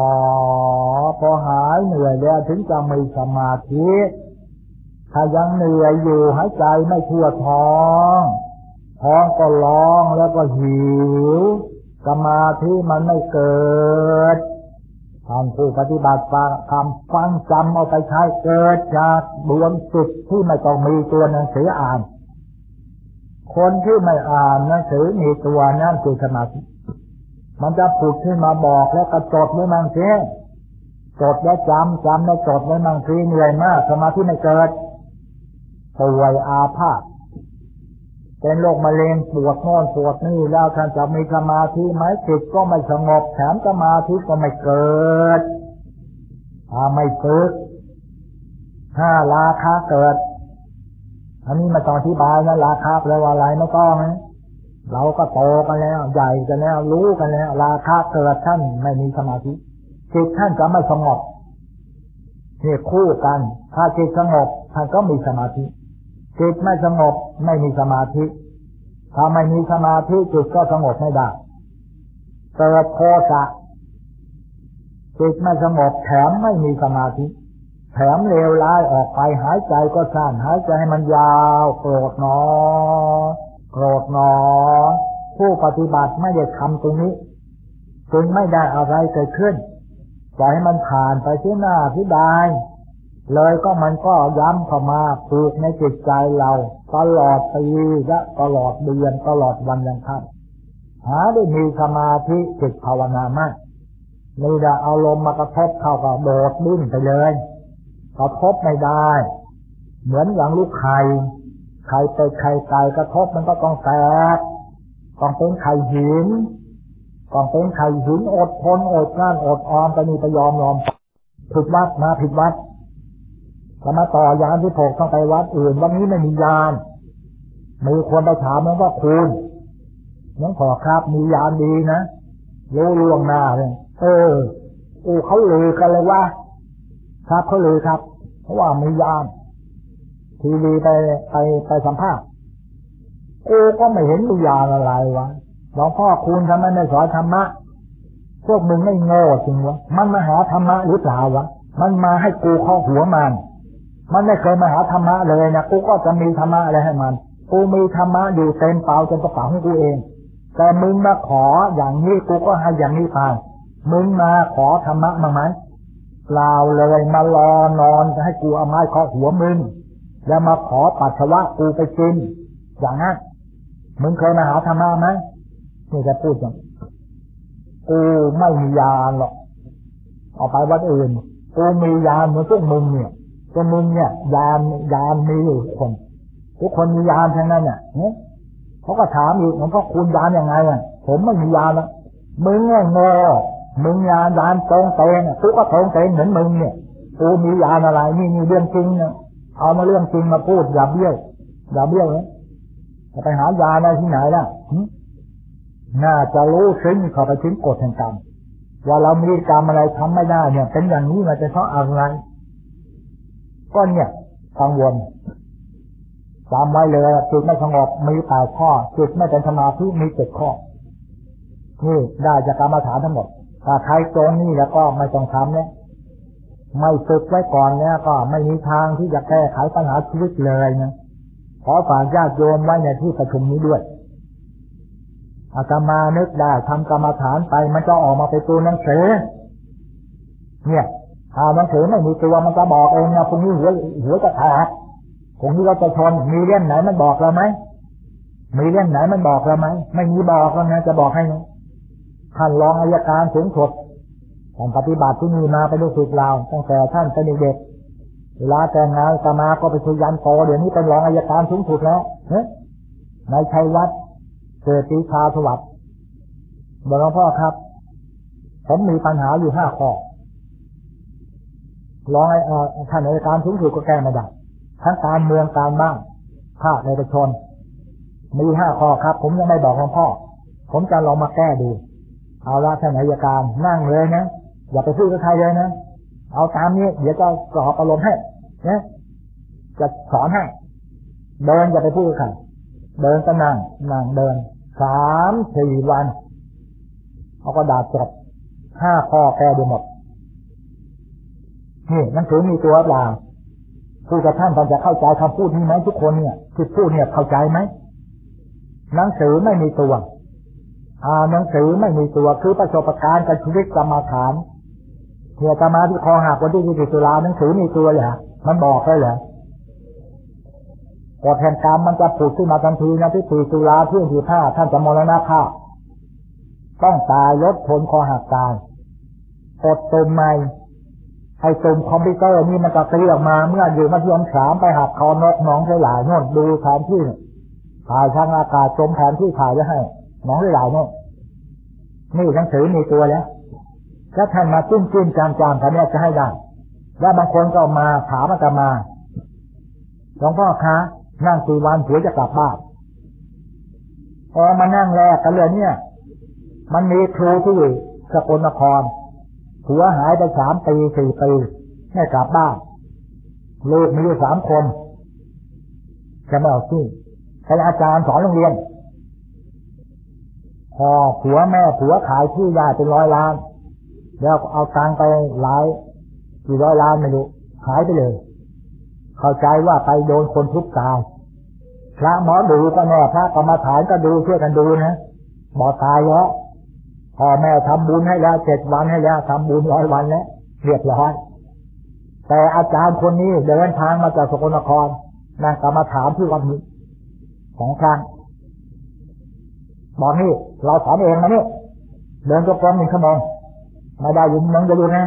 A: พอหายเหนื่อยแล้วถึงจะมีสมาธิถ้ายังเหนื่อยอยู่หายใจไม่ทั่วท้องท้องก็ร้องแล้วก็หิว สมาธิมันไม่เกิด ท่านผู้ปฏิบัติฟังคำฟังจำเอาไปใช้เกิดจากดวงจิตที่ไม่ต้องมีตัวหนังสืออ่าน คนที่ไม่อ่านหนังสือมีตัวนั่นคือสมาธิมันจะผุดขึ้นมาบอกแล้วก็จดไว้มั่งเช่จดแล้วจำจำแล้วจดไว้มั่งทีเหนื่อยมากสมาธิไม่เกิดป่วยอาพาธ เป็นโรคมะเร็งปวดน่นปวดนี่แล้วท่านจะมีสมาธิไหมจิตก็ไม่สงบแถมสมาธิก็ไม่เกิด ถ้าไม่ฝึกถ้าราคาเกิด อันนี้มาตอนอธิบายนะราคาแปลว่าอะไรไม่ต้องนะเราก็โตกันแล้ว ใหญ่กันแล้ว รู้กันแล้ว ราคาเกิดท่านไม่มีสมาธิจิตท่านจะไม่สงบเนี่คู่กัน ถ้าจิตสงบท่านก็มีสมาธิ จิตไม่สงบไม่มีสมาธิ ถ้าไม่มีสมาธิจิตก็สงบไม่ได้เกิดโทสะจิตไม่สงบแถมไม่มีสมาธิ แถมเลวร้ายออกไปหายใจก็สั้นหายใจให้มันยาวโกรธนอโกรธนอ ผู้ปฏิบัติไม่ได้ทำตรงนี้จึงไม่ได้อะไรเกิดขึ้นปล่อยให้มันผ่านไปที่หน้าที่ได้ เลยก็มันก็ย้ำเข้ามาปลูกในจิตใจเรา ตลอดปีและตลอดเดือนตลอดวันยังค่ำหาได้มีสมาธิจิตภาวนามากนี่จะเอาลมมากระทบเข้าก็โดดดิ้นไปเลยกระทบไม่ได้ เหมือนอย่างลูกไข่ไข่ไปไข่ไก่กระทบมันก็ต้องแตกต้องเป็นไข่หินต้องเป็นไข่หินอดทนอดกลั้นอดออมแต่นี่ไปยอมยอมผิดวัดมาผิดวัด ก็มาต่อยานที่ถกต้องไปวัดอื่น วันนี้ไม่มียานมีคนไปถามมันว่าคุณน้องขอครับมียานดีนะรู้ล่วงหน้าเลยเออโอ้เขาลือกันเลยว่า ครับเขาลือครับ เพราะว่ามียานทีวีไปไปไปสัมภาษณ์กูก็ไม่เห็นมียานอะไรวะหลวงพ่อคุณทำไมไม่สอนธรรมะพวกมึงไม่โง่จริงวะ มันมาหาธรรมะหรือเปล่าวะ มันมาให้กูข้อหัวมัน มันไม่เคยมาหาธรรมะเลยนะกูก็จะมีธรรมะอะไรให้มัน กูมีธรรมะอยู่เต็มเปล่าจนกระเป๋าของกูเอง แต่มึงมาขออย่างนี้กูก็ให้อย่างนี้ไปมึงมาขอธรรมะมาไหมเปล่าเลยมารอนอนจะให้กูเอาไม้ข้อหัวมึงแล้วมาขอปัสสาวะกูไปกินอย่างนั้นมึงเคยมาหาธรรมะไหมนี่จะพูดอย่างกูไม่มียานหรอก เอาไปวัดอื่น กูมียานเหมือนพวกมึงเนี่ย กมึงเนี่ย ยานยานมีอยู่ทุกคน ทุกคนมียานทั้งนั้นเนี่ยเขาก็ถามอีกหลวงพ่อคุณยานยังไงอะผมไม่มียานแล้วมึงเนี่ยงอมึงยานยานตรงเตงกูก็ตรงเตงเหมือนมึงเนี่ยกูมียานอะไรนี่มีเรื่องจริงเนี่ยเอามาเรื่องจริงมาพูดอย่าเบี้ยวอย่าเบี้ยวเนี่ยจะไปหายาได้ที่ไหนล่ะน่าจะรู้ซึ้งเข้าไปถึงกฎแห่งกรรมว่าเรามีกรรมอะไรทำไม่ได้เนี่ย เป็นอย่างนี้มันจะเพราะอะไร ก็เนี่ยกังวลจำไว้เลยจิตไม่สงบมีแปดข้อจิตไม่เป็นสมาธิมีเจ็ดข้อนี่ได้จากกรรมฐานทั้งหมดถ้าใครตรงนี่แล้วก็ไม่ต้องทำเนี่ยไม่ฝึกไว้ก่อนเนี่ยก็ไม่มีทางที่จะแก้ไขปัญหาชีวิตเลยนะขอฝากญาติโยมไว้ในที่ประชุมนี้ด้วยอาตมานึกได้ทำกรรมฐานไปมันจะออกมาเป็นตัวหนังสือเนี่ย ถ้าหนังสือไม่มีตัวมันจะบอกเองนะพรุ่งนี้หัวหัวจะขาดพรุ่งนี้เราจะชนมีเรื่องไหนมันบอกเราไหมมีเรื่องไหนมันบอกเราไหมไม่มีบอกแล้วนะจะบอกให้นะท่านรองอายการสูงสุดท่านปฏิบัติที่มีมาไปดูสุดเราตั้งแต่ท่านเป็นเด็กเวลาแต่งงานตมาก็ไปสุยยันโตเดี๋ยวนี้เป็นรองอายการสูงสุดแล้วเฮ้ยในชัยวัดเกิดปีชาสวัสดิ์บอกหลวงพ่อครับ ผมมีปัญหาอยู่ห้าข้อ ร้องไอ้ท่านในการสูงสุดก็แก้ไม่ได้ทั้งการเมืองการบ้างภาคในประชน มีห้าข้อครับ ผมยังไม่บอกหลวงพ่อ ผมจะลองมาแก้ดู เอาละท่านอายการนั่งเลยนะอย่าไปพูดกับใครเลยนะเอาตามนี้ เดี๋ยวจะสอบอารมณ์ให้นะจะสอนให้เดินอย่าไปพูดกับใครเดินก็นั่งนั่งเดินสามสี่วันเขาก็ดาจบห้าข้อแก้ดูหมด นี่นังถือมีตัวเปล่าผู้กับท่านท่านจะเข้าใจคำพูดนี้ไหมทุกคนเนี่ยที่พูดเนี่ยเข้าใจไหมหนังสือไม่มีตัวอ่าหนังสือไม่มีตัวคือประสบการณ์กับชีวิตกรรมาฐานเหี่ยกรรมาที่คอหักวันที่ยี่สิบตุลาหนังสือมีตัวเหรอมันบอกได้เหรอกฎแห่งกรรมมันจะผูกขึ้นมาทันทีนะที่สี่ตุลาที่ที่ห้าท่านจะมรณภาพต้องตายลดทนคอหักตายกดตุ่มใหม่ ให้ตุ่มคอมพิวเตอร์นี่มันจะเรียกมา เมื่ออยู่มาที่อันสามไปหักคอนกน้องหลายโน่นดูแผนที่ถ่ายทางอากาศจมแผนที่ถ่ายไว้ให้น้องหลายโน่นนี่หนังสือมีตัวแล้วถ้าท่านมาจิ้มจิ้มจามจามท่านนี้จะให้ได้แล้วบางคนก็มาถามมาจะมาหลวงพ่อคะนั่งสี่วันผัวจะกลับบ้านพอมานั่งแรกกันเลยเนี่ย มันมีครูที่สกลนคร ผัวหายไปสามปีสี่ปีไม่กลับบ้านลูกมีอยู่สามคนจะไม่เอาที่เป็นอาจารย์สอนโรงเรียนพอผัวแม่ผัวขายที่ยาเป็นร้อยล้าน แล้วเอาตังไปหลายกี่ร้อยล้านไม่รู้หายไปเลย เข้าใจว่าไปโดนคนทุบตายพระหมอดูก็แน่พระกรรมฐานก็ดูช่วยกันดูนะบอกตายแล้ว พ่อแม่ทำบุญให้แล้วเจ็ดวันให้แล้วทำบุญร้อยวันแล้วเรียบร้อยแต่อาจารย์คนนี้เดินทางมาจากสกลนครนะกรรมฐานที่วัดนี้สองครั้งบอกนี่เราสอนเองนะนี่เดินจงกรมหนึ่งชั่วโมงไม่ได้ยินมึงจะดูนะ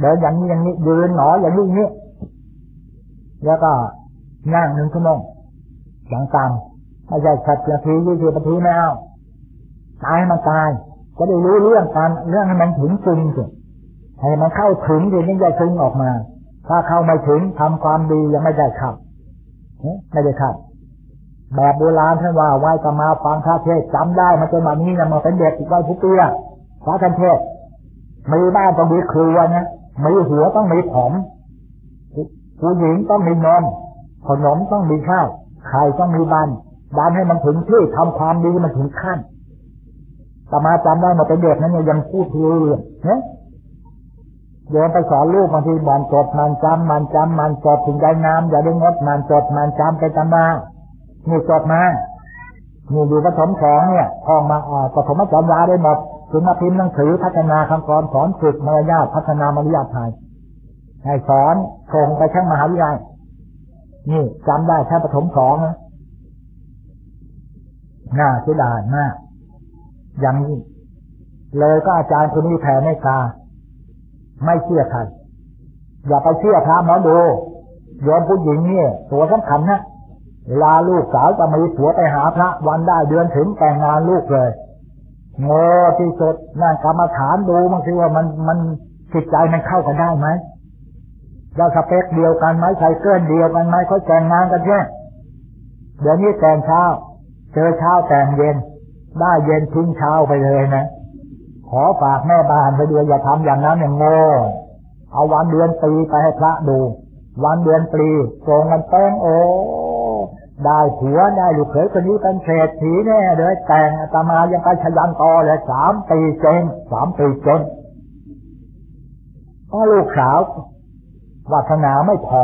A: เดินอย่างนี้อย่างนี้ยืนหนออย่างนี้อย่างนี้แล้วก็นั่งหนึ่งชั่วโมงอย่างตามไม่ใช่ขัดนาทียี่สิบนาทีไม่เอา ตายมันตาย จะได้รู้เรื่องการเรื่องให้มันถึงจริงสิให้มันเข้าถึงถึงจะถึงออกมา ถ้าเข้าไม่ถึงทำความดียังไม่ได้ขับไม่ได้ขับแบบโบราณท่านว่าไหว้กมาฟังพระเทศจำได้มาจนวันนี้นะมาเป็นเด็กอีกไว้ผู้เตี้ยพระท่านเทศมีบ้านต้องมีครัวนะมีหัวต้องมีผมผู้หญิงต้องมีนมขนมต้องมีข้าวไข่ต้องมีบันบันให้มันถึงที่ทำความดีมันถึงขั้น ต่มาจำได้มาเป็นเด็กนั้นยังพูดทีเรื่องเนี่ยโยมไปสอนลูกบางทีมันจดมันจำมันจำมันจดถึงได้น้ำอย่าได้งดมันจดมันจำไปจำมานี่จดมานี่อยู่ปฐมสองเนี่ยท่องมาอ่าปฐมจารยาได้หมดถึงมาพิมพ์หนังสือพัฒนาคำสอนสอนฝึกมารยาทพัฒนามารยาทไทยให้สอนส่งไปชั้งมหาวิทยาลัยนี่จำได้แค่ปฐมสองนะน่าเสียดายมาก อย่างนี้เลยก็อาจารย์คนนี้แผ่ไม่ตาไม่เชื่อใครอย่าไปเชื่อพระหมอดูยอมผู้หญิงเนี่ยตัวสำคัญนะเวลาลูกสาวจะมีผัวไปหาพระวันได้เดือนถึงแต่งงานลูกเลยโง่ที่สุดนั่งกรรมฐานดูมันคือว่ามันมันจิตใจมันเข้ากันได้ไหมเราสเปคเดียวกันไหมใครเกินเดียวกันไหมเขาแต่งงานกันแค่เดี๋ยวนี้แต่งเช้า เจอเช้าแต่งเย็น ได้เย็นทิ้งเช้าไปเลยนะ ขอฝากแม่บ้านไปด้วยอย่าทำอย่างนั้นอย่างโง่เอาวันเดือนปีไปให้พระดู วันเดือนปีตรงกันแป้งโอ้ได้ผัวได้ลูกเขยคนนี้เป็นเศรษฐีแน่เลยแต่งตามายังไปชยันต่อเลยสามปีเจนสามปีเจนก็ลูกสาววาสนาไม่พอ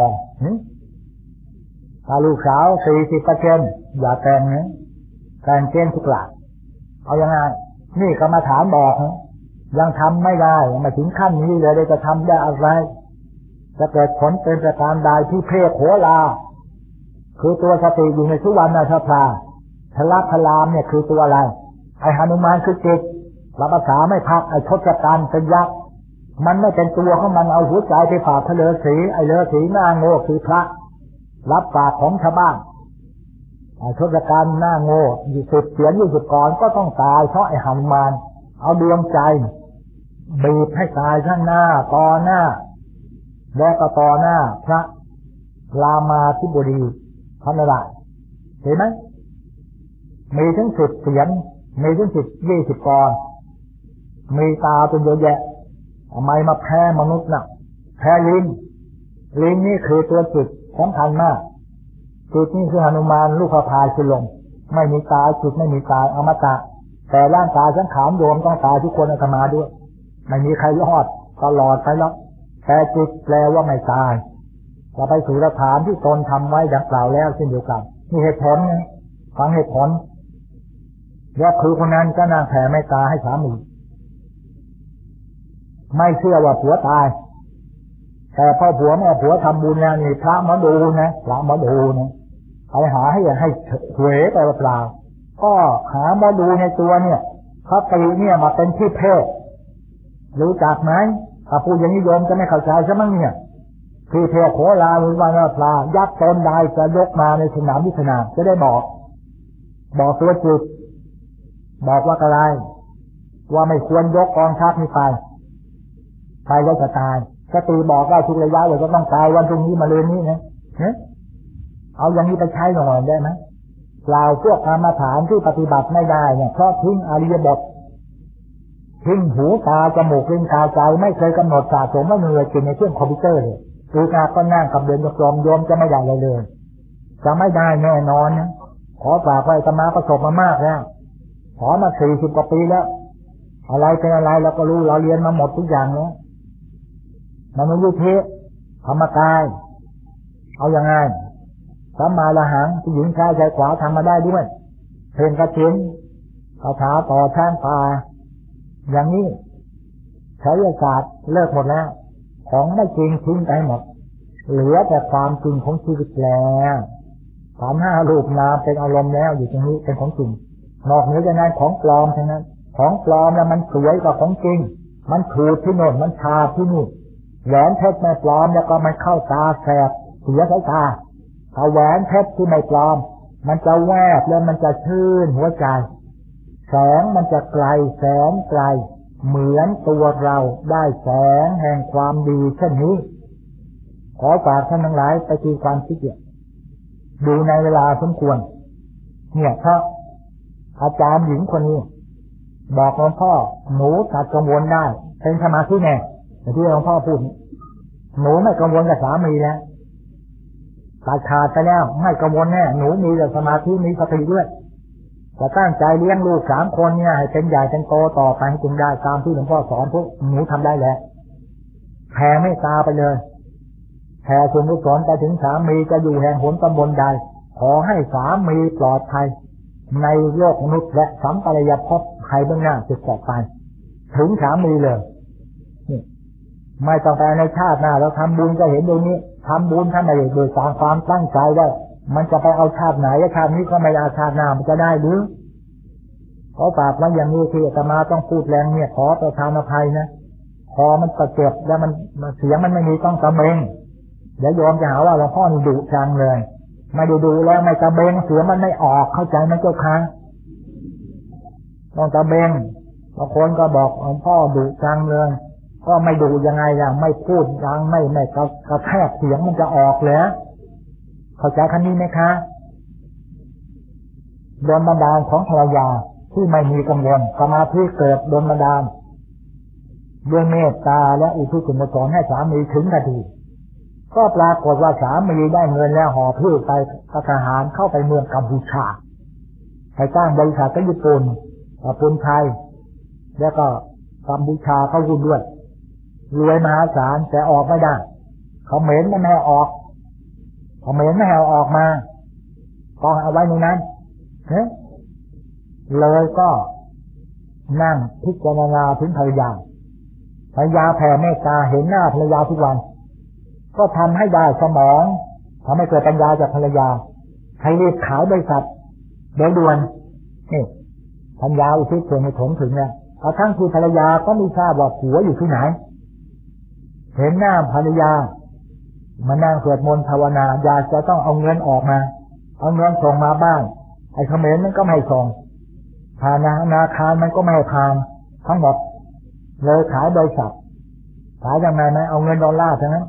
A: ถ้าลูกสาวสี่สิบเปอร์เซ็นอย่าแต่งนะแต่งเกณฑ์ทุกหลัก เอาอยัางไงนี่ก็มาถามบอกยังทำไม่ได้มาถึงขั้นนี้เลยจะทำได้อะไร จะเกิดผลเป็นประการใดที่เพศโหราคือตัวสติอยู่ในทุกวันนะชพราทลักพลามเนี่ยคือตัวอะไร ไอหนุมานคือจิตรับภาษาไม่พักไอชดการเป็นยักษ์มันไม่เป็นตัวของมันเอาหัวใจไปฝากทะเลสีไอเลอสีหน้าโง่คือพระ รับฝากของชาวบ้าน ไอชดการหน้าโง่อยู่สุดเสียนอยู่สุดก่อนก็ต้องตายเพราะไอ้หนุมานเอาดวงใจบีบให้ตายข้างหน้าต่อหน้า แล้วก็ต่อหน้าพระรามาธิบดีทำอะไรเห็นไหมมีทั้งสิบเสียงมีทั้งสิบยี่สิบกรมีตาเป็นเยอะแยะทำไมมาแพ้มนุษย์นะ่ะแพ้ลิ้นลิ้นนี่คือตัวจิตสำคัญมาก จิตนี่คือหนุมานลูกพระพายคือลง ไม่มีตายจิตไม่มีตายอมตะ แต่ร่างกายสังขารโยมต้องตายทุกคนอามาด้วย ไม่มีใครรอดตลอดไปแล้วแต่จิตแปลว่าไม่ตายจะไปสู่สถานที่ตนทำไว้ดังกล่าวแล้วเช่นเดียวกันมีเหตุผลนะฟังเหตุผลแล้วคือคนนั้นก็นางแผ่ไม่ตาให้สามีไม่เชื่อว่าผัวตาย แต่พอผัวแม่ผัวทำบุญแล้วนี่พระมาดูนะพระมาดูนะ ไปหาให้ให้เวไปเปล่าก็หามาดูในตัวเนี่ยพระตีเนี่ยมาเป็นที่เพศรู้จักไหมถ้าพูดอย่างนี้โยมจะไม่เข้าใจใช่ไหมเนี่ยคือเทโคลาหรือวานาพลายักษ์ตนใดจะยกมาในสนามวิสนาจะได้บอก บอกตัวจุด บอกว่าอะไร ว่าไม่ควรยกกองทัพนี้ไปไปแล้วจะตายสตีบอกได้ทุกระยะเลยก็ต้องตายวันตรงนี้มาเรือนนี้นะ เอาอย่างนี้ไปใช้หน่อยได้ไหมเราพวกกรรมฐานที่ปฏิบัติไม่ได้เนี่ยเพราะทิ้งอริยบททิ้งหูตาจมูกลิ้นกายใจไม่เคยกำหนดสะสมว่าเหนื่อยกินในเครื่องคอมพิวเตอร์เลยคือการก็นั่งกับเดินกับลมโยมจะไม่ได้เลยเลย จะไม่ได้แน่นอนนะขอฝากไปธรรมาประสบมามากแล้วขอมาสี่สิบกว่าปีแล้ว อะไรเป็นอะไรเราก็รู้เราเรียนมาหมดทุกอย่างแล้วมันไม่ยุเทธรรมกาย เอาอย่างไง สัมมาละหังผู้หญิงชายชายขวาทำมาได้ด้วยเพลงกระชินคาถาต่อช่างป่าอย่างนี้ใช้ศาสตร์เลิกหมดแล้ว ของไม่จริงทิ้งไปหมด เหลือแต่ความจริงของชีวิตแล้วขันห้ารูปนามเป็นอารมณ์แล้วอยู่ตรงนี้เป็นของจริง นอกเหนือจากนั้นของปลอมทั้งนั้น ของปลอมแล้วมันสวยกว่าของจริง มันถูกที่โน่นมันชาที่นี่แหวนเพชรม่ปลอมแล้วก็มันเข้าตาแสบเสียสายตา ถ้าแหวนเพชรที่ไม่ปลอม มันจะแวบแล้วมันจะชื่นหัวใจ แสงมันจะไกลแสงไกล เหมือนตัวเราได้แสงแห่งความดีเช่นนี้ ขอฝากท่านทั้งหลายไปตีความคิดเดียดูในเวลาสมควร เนี่ยถ้าอาจารย์หญิงคนนี้ บอกหลวงพ่อหนูตัดกังวลได้ เป็นสมาธิแน่ที่หลวงพ่อพูดหนูไม่กังวลกับสามีแล้ว ตัดขาดไปแล้ว ไม่กังวลแน่หนูมีแต่สมาธิมีสติด้วยจะตั้งใจเลี้ยงลูกสามคนเนี่ยให้เป็นใหญ่เป็นโตต่อไปให้คุณได้ตามที่หลวงพ่อสอนพวกหนูทำได้แล้วแผ่ไม่ตาไปเลยแผ่ส่วนกุศลไปถึงสามีจะอยู่แห่งหนตำบลใด ขอให้สามีปลอดภัย ในโลกมนุษย์และสัมปรายภพใครเบื้องหน้าจะต่อไป ถึงสามีเลยไม่ต้องไปในชาติหน้าเราทำบุญก็เห็นตรงนี้ ทำบุญท่านไม่ได้โดยสร้างความตั้งใจว่ามันจะไปเอาชาติไหนชาตินี้ก็ไม่เอาชาติหน้ามันจะได้หรือขอฝากไว้อย่างนี้ที่อาตมาต้องพูดแรงเนี่ยขอประทานอภัยนะพอมันตะเก็บแล้วมันเสียงมันไม่มีต้องกระเบงเดี๋ยวยอมจะหาว่าหลวงพ่อนี่ดุจังเลยไม่ดูดูแล้วไม่กระเบงเสียงมันไม่ออกเข้าใจไหมเจ้าค่ะต้องกระเบงบางคนก็บอกหลวงพ่อดุจังเลย ก็ไม่ดูยังไงอย่างไม่พูดยังไม่ไม่กระกระแทกเสียงมันจะออกเลยเข้าใจคันนี้ไหมคะโดนบันดาลของภรรยาที่ไม่มีกังวลสมาธิเกิดโดนบันดาลด้วยเมตตาและอุทิศกุศลให้สามีถึงนทีก็ปรากฏว่าสามีได้เงินแล้วห่อพืชไปทหารเข้าไปเมืองกัมพูชาไปจ้างบริษัทญี่ปุ่นปุ่นไทย แล้วก็กัมพูชาเข้ารุ่นด้วย รวยมหาศาลแต่ออกไม่ได้เขาเหม็นไม่ให้ออกเขาเหม็นไม่ให้ออกมาก็เอาไว้ในนั้นเลยก็นั่งพิจารณาถึงภรรยาภรรยาแผ่เมตตาเห็นหน้าภรรยาทุกวัน ก็ทำให้ได้สมองทำให้เกิดปัญญาจากภรรยาให้รีบขายบริษัทโดยด่วนนี่ปัญญาอุทิศส่วนให้ถมถึงเนี่ยพอทั้งคือภรรยาก็ไม่ทราบว่าผัวอยู่ที่ไหน เห็นหน้าภรรยามานั่งสวดมนต์ภาวนาอยากจะต้องเอาเงินออกมา เอาเงินส่งมาบ้าง ไอ้เขมรมันก็ไม่ส่งฐานานาคารมันก็ไม่ทานทั้งหมดเลยขายบริษัทขายยังไงไหมเอาเงินดอลลาร์ทั้งนั้น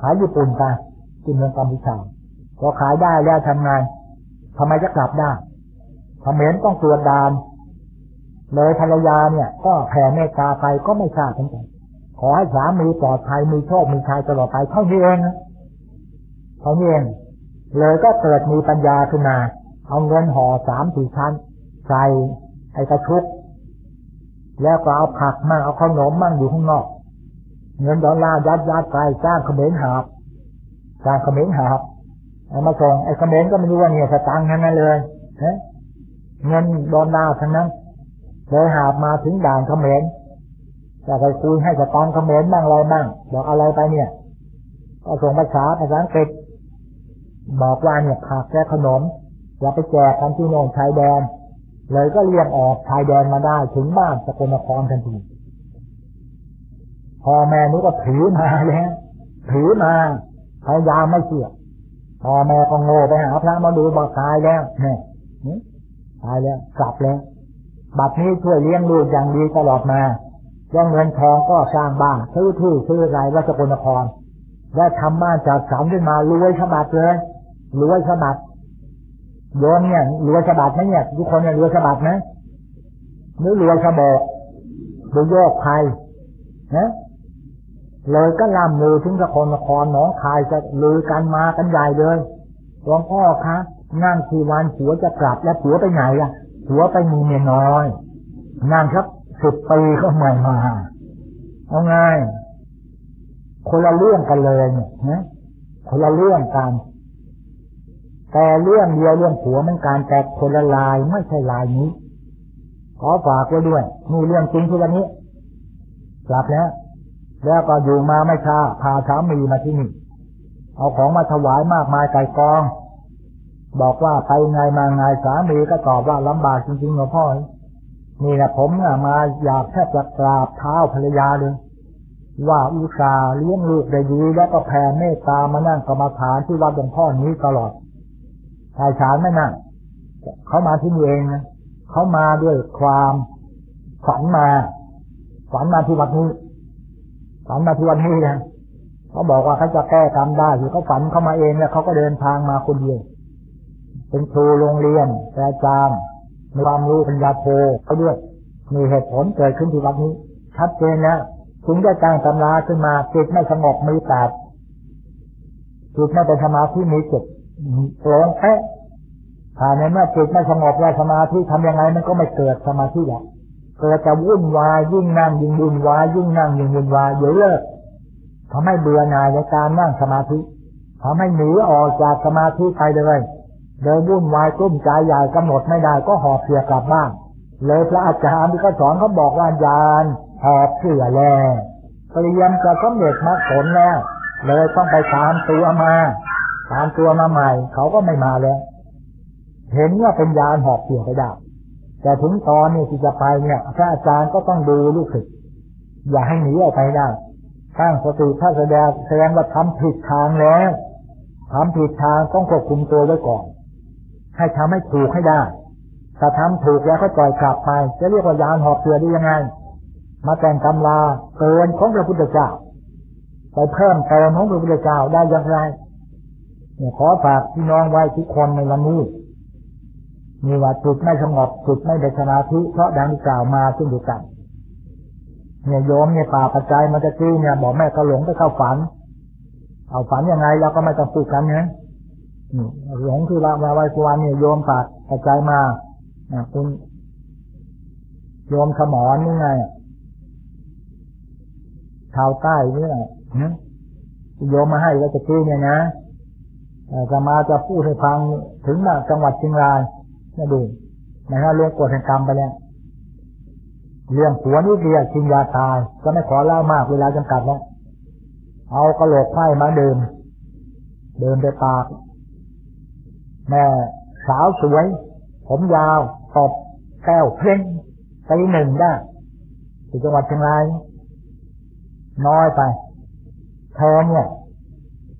A: ขายญี่ปุ่นกันเมืองกัมพูชาพอขายได้แล้วทำงานทำไมจะกลับได้เขมรต้องตรวจดาน เลยภรรยาเนี่ย ก็แผ่เมตตาไปก็ไม่ทราบทั้งหมด ขอให้สามีปลอดภัยมีโชคมีชัยตลอดไปเท่านี้เองเท่านี้เองเลยก็เกิดมีปัญญาขึ้นมาเอาเงินห่อสามสี่ชั้นใส่ไอ้กระชุก แล้วก็เอาผักมั่งเอาขนมมั่งอยู่ข้างนอก เงินดอลลาร์ยัดยัดไปจ้างเขมรหาบจ้างเขมรหาบเอามาส่งไอ้เขมรก็ไม่รู้ว่าเนี่ยสตังค์ทั้งนั้นเลยเงินดอลลาร์ทั้งนั้นเลยหาบมาถึงด่านเขมร จะไปคุยให้สตางค์เขมรบ้างอะไรบ้างบอกอะไรไปเนี่ยก็ส่งภาษาภาษาอังกฤษบอกว่าเนี่ยผักแค่ขนมอย่าไปแจกกันที่โน่นชายแดน เลยก็เรียกออกชายแดนมาได้ถึงบ้านสกลนครทันทีพอแม่นี้ก็ถือมาแล้วถือมาพยายามไม่เชื่อพอแม่ก็โง่ไปหาพระมาดูบอกตายแล้วเนี่ยตายแล้วกลับแล้วบัดนี้ช่วยเลี้ยงลูกอย่างดีตลอดมา ย่งเงินทองก็สร้างบ้านซื้อที่ซื้อไรวัชกลนคร และทำบ้านจากสามขึ้นมารวยฉบับเลยรวยฉบับโยมเนี่ยรวยฉบับไหมเนี่ยทุกคนเนี่ยรวยฉบับนะหรือรวยฉบับหรือโยกใครนะเลยก็ลำมือถึงสกลนครหนองคายจะลือกันมากันใหญ่เลยหลวงพ่อคะนั่งทีวันผัวจะกลับแล้วผัวไปไหนอะผัวไปมีเมียน้อยนั่งครับ สิบปีก็ไม่มาเอาไงคนละเรื่องกันเลยเนี่ยนะคนละเรื่องกันแต่เรื่องเดียวเรื่องผัวมันการแต่คนละลายไม่ใช่ลายนี้ ขอฝากไว้ด้วยนี่เรื่องจริงที่วันนี้กลับแล้วแล้วก็อยู่มาไม่ช้าพาสามีมาที่นี่เอาของมาถวายมากมายไก่กอง บอกว่าไปไงมาไงสามีก็ตอบว่าลำบากจริงๆหลวงพ่อ นี่แหละผมมาอยากแทบจะกราบเท้าภรรยาเลยว่าอุตส่าห์เลี้ยงลูกได้ดีแล้วก็แผ่เมตตามานั่งกรรมฐานที่วัดหลวงพ่อนี้ตลอดชายชานไม่นั่งเขามาที่นี่เองนะเขามาด้วยความฝันมาฝันมาที่วัดนี้ฝันมาที่วัดนี้นะเขาบอกว่าเขาจะแก้กรรมได้คือเขาฝันเข้ามาเองแล้วเขาก็เดินทางมาคนเดียวเป็นครูโรงเรียนอาจารย์ มีความรู้ปัญญาโทเขาด้วยมีเหตุผลเกิดขึ้นที่วัดนี้ ชัดเจนนะถึงจะจ้างตำราขึ้นมาจิตไม่สงบมีแปดจิตไม่เป็นสมาธิมีจิตตรงแค่ถ้าในเมื่อจิตไม่สงบแล้วสมาธิทำยังไงมันก็ไม่เกิดสมาธิหรอกเกิดจะวุ่นวายยิ่งนั่งยิ่งวุ่นวายยิ่งนั่งยิ่งวุ่นวายเดี๋ยวเลิกทำให้เบื่อหน่ายในการนั่งสมาธิทำให้หนีออกจากสมาธิไปเลย เดินวุ่นวายกุ้มใจใหญ่กำหนดไม่ได้ก็หอบเสียกลับบ้านเลยพระอาจารย์ที่เขาสอนเขาบอกว่ายานหอบเสือแล้วเตรียมจะสำเร็จมรรคผลแล้วเลยต้องไปตามตัวมาตามตัวมาใหม่ เขาก็ไม่มาแล้ว เห็นว่าเป็นยานหอบเสือไปได้แต่ถึงตอนนี้ที่จะไปเนี่ยพระอาจารย์ก็ต้องดูลูกศิษย์อย่าให้หนีออกไปได้ข้างสติถ้าแสดงแสดงว่าทำผิดทางแล้วทำผิดทางต้องควบคุมตัวไว้ก่อน ให้ทำให้ถูกให้ได้ถ้าทำถูกแล้วก็ปล่อยกลับไป จะเรียกว่ายานหอบเสือได้ยังไง มาแต่งกำลาเกินของพระพุทธเจ้าไปเพิ่มเติมของพระพุทธเจ้าได้อย่างไรเนี่ยขอฝากพี่น้องไว้ทุกคนในวันนี้ มีว่าจุดไม่สงบจุดไม่ได้สมาธิเพราะดังกล่าวมาซึ่งดูกันเนี่ยโยมเนี่ยป่าปัจจัยมันจะจี้เนี่ยบอกแม่ก็หลงไปเข้าฝัน เอาฝันยังไงเราก็ไม่ต้องพูดกันนะ หลงคือว่ามาไว้กวนเนี่ยโยมปากปัจจัยมาคุณโยมขมอนนี่ไงชาวใต้เนี่แหละโยมมาให้แล้วจะกี้เนี่ยนะจะมาจะพูดให้ฟังถึงจังหวัดเชียงรายนี่ดูนะฮะเรื่องกฎแห่งกรรมไปแล้วเรื่องผัวนี่เรียกชิงยาตาย ก็ไม่ขอเล่ามากเวลาจำกัดแล้ว เอากระโหลกไข่มาเดิม เดินไปปาก แม่สาวสวย ผมยาวตบแก้วเพ่งตีหนึ่งได้ที่จังหวัดเชียงรายน้อยไปเธอเนี่ย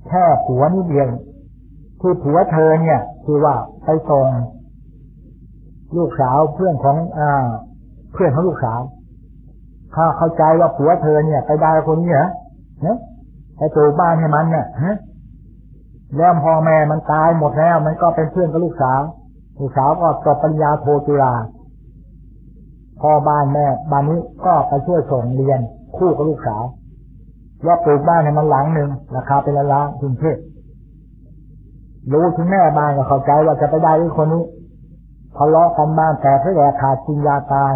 A: แค่ผัวนี่เดียวคือผัวเธอเนี่ยคือว่าไปส่งลูกสาวเพื่อนของอ่าเพื่อนของลูกสาวถ้าเข้าใจว่าผัวเธอเนี่ย ไปได้คนนี้เหรอเนี่ยไปตูบ้านให้มันเนี่ยฮะ แล้วพ่อแม่มันตายหมดแล้ว มันก็เป็นเพื่อนกับลูกสาวลูกสาวก็จบปริญญาโทจุฬาพ่อบ้านแม่บ้านนี้ก็ไปช่วยส่งเรียนคู่กับลูกสาวว่าปลูกบ้านให้มันหลังหนึ่งราคาเป็นล้านกรุงเทพรู้ถึงแม่บ้านก็เข้าใจว่าจะไปได้ด้วยคนนี้ทะเลาะกันบ้างแต่เพื่อขาดกินยาตาย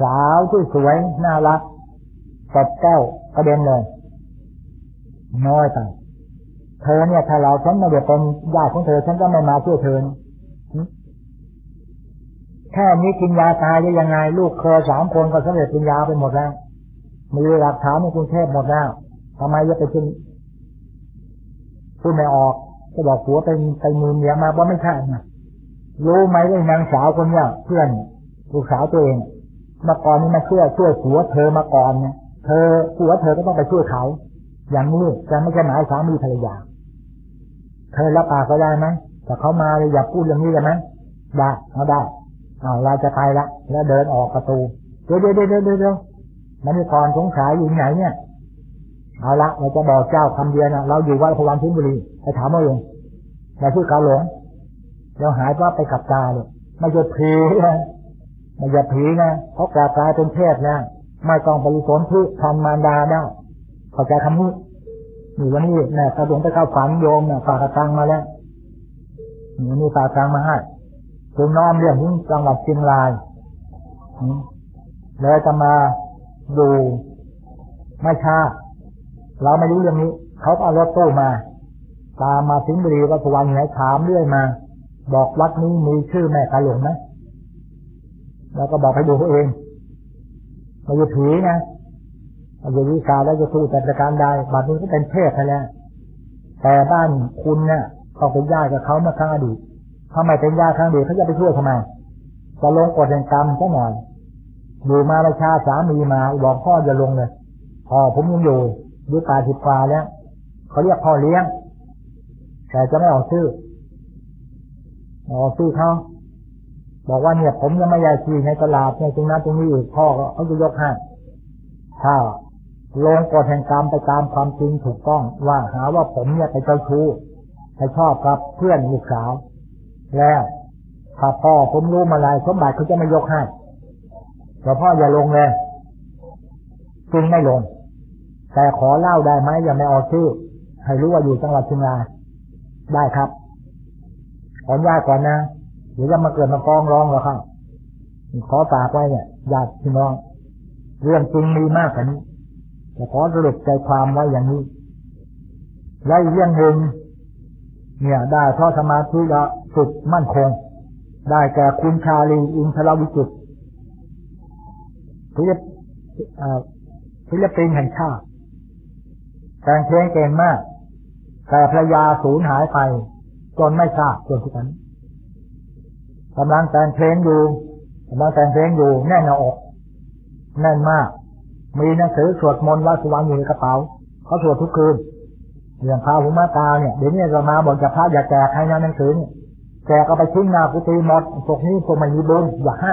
A: สาวที่สวยน่ารักสดแก้วกระเด็นเลย น้อยไปเธอเนี่ยถ้าเราฉันไม่เดี๋ยวเป็นญาติของเธอฉันก็ไม่มาช่วยเธอแค่นี้กินยาตายได้ยังไง ลูกเคยสามคนก็สำเร็จกินยาไปหมดแล้วมีหลักฐานในกรุงเทพหมดแล้วทำไมจะไปขึ้นพูดไม่ออกจะบอกผัวเป็นไปมือเมียมาว่าไม่ใช่นะรู้ไหมว่านางสาวคนเนี้ยเพื่อนลูกสาวตัวเองมาก่อนนี้มาช่วยช่วยผัวเธอมาก่อนเนี่ยเธอผัวเธอก็ต้องไปช่วยเขา อย่างนี้จะไม่ใช่หมายสามีภรรยา เธอรับปากก็ได้ไหมแต่เขามาเลยอย่าพูดอย่างนี้กันไหมได้เอาได้เอาเราจะไปละ แล้วเดินออกประตู เดี๋ยวเดี๋ยวเดี๋ยวเดี๋ยวมันมีก่อนสงสัยอยู่ไหนเนี่ย เอาละเราจะบอกเจ้าคำเดียวนะเราอยู่วัดพวันพิบุรีไปถามว่าเองแต่ที่กาหลงเราหายว่าไปกับตาเลยไม่จะผีนะไม่จะผีนะเพราะกาตายเป็นเทพนะไม่ต้องบริสุทธิ์ที่ทำมารดาได้ เข้าใจคำนี้นี่วันนี้เนี่ยกระดงไปเข้าฝันโยมเนี่ยฝากตังมาแล้วนี่มีฝากตังมาให้ถึงน้อมเรื่องที่จังหวัดเชียงรายแล้วจะมาดูไม่ช้าเราไม่รู้เรื่องนี้ เขาเอารถตู้มา ตามมาสิงห์บุรีวัดสวรรค์ไหนถามเรื่อยมา บอกวัดนี้มีชื่อแม่กาหลวงไหมแล้วก็บอกให้ดูเขาเองมาอยู่ผีนะ มาอยู่วิชาแล้วจะทูแต่ประการใดบัดนี้ก็เป็นเทพแล้วแต่บ้านคุณเนี่ยต้องเป็นญาติกับเขามาครั้งอดีตทำไมเป็นญาติครั้งอดีตเขาจะไปช่วยทำไมจะลงกฎแห่งกรรมซะหน่อยอยู่มาประชาสามีมาบอกพ่อจะลงเลยพ่อผมยังอยู่ด้วยตาสิบฟ้าแล้วเขาเรียกพ่อเลี้ยง แต่จะไม่ออกชื่อออกชื่อเขาบอกว่าเนี่ย ผมยังไม่ยาชีในตลาดในตรงนั้นตรงนี้อีกพ่อเขาจะยกให้ถ้า ลงกฎแห่งกรรมไปตามความจริงถูกต้องว่าหาว่าผมเนี่ยไปเจ้าชู้ไปชอบกับเพื่อนลูกสาว แล้วถ้าพ่อผมรู้มาลายสมบัติเขาจะไม่ยกให้แต่พ่ออย่าลงเลยจริงไม่ลง แต่ขอเล่าได้ไหมอย่าไม่ออกชื่อให้รู้ว่าอยู่จังหวัดเชียงรายได้ครับขออนุญาตก่อนนะเดี๋ยวจะมาเกิดมาฟ้องร้องแล้วครับขอฝากไว้เนี่ยญาติพี่น้อง เรื่องจริงมีมากกว่านี้ แต่ขอสรุปใจความไว้อย่างนี้ และอีกเรื่องหนึ่งเนี่ยได้เพราะสมาธิละสุดมั่นคง ได้แก่คุณชาลีอินทรวิจิตศิลปศิลปินแห่งชาติแต่งเพลงเก่งมาก แต่ภรรยาสูญหายไปจนไม่ทราบจนทุกวันกำลังแต่งเพลงอยู่กำลังแต่งเพลงอยู่แน่นอก แน่นมาก มีหนังสือสวดมนต์วัดสวรรค์อยู่ในกระเป๋าเขาสวดทุกคืนเรื่องพาหุมาตาเนี่ยเดี๋ยวนี้เรามาบอกจะพระอย่าแจกให้นะหนังสือเนี่ยแจกเอาไปทิ้งนากุฏิหมดพวกนี้พวกไม่มีบุญอย่าให้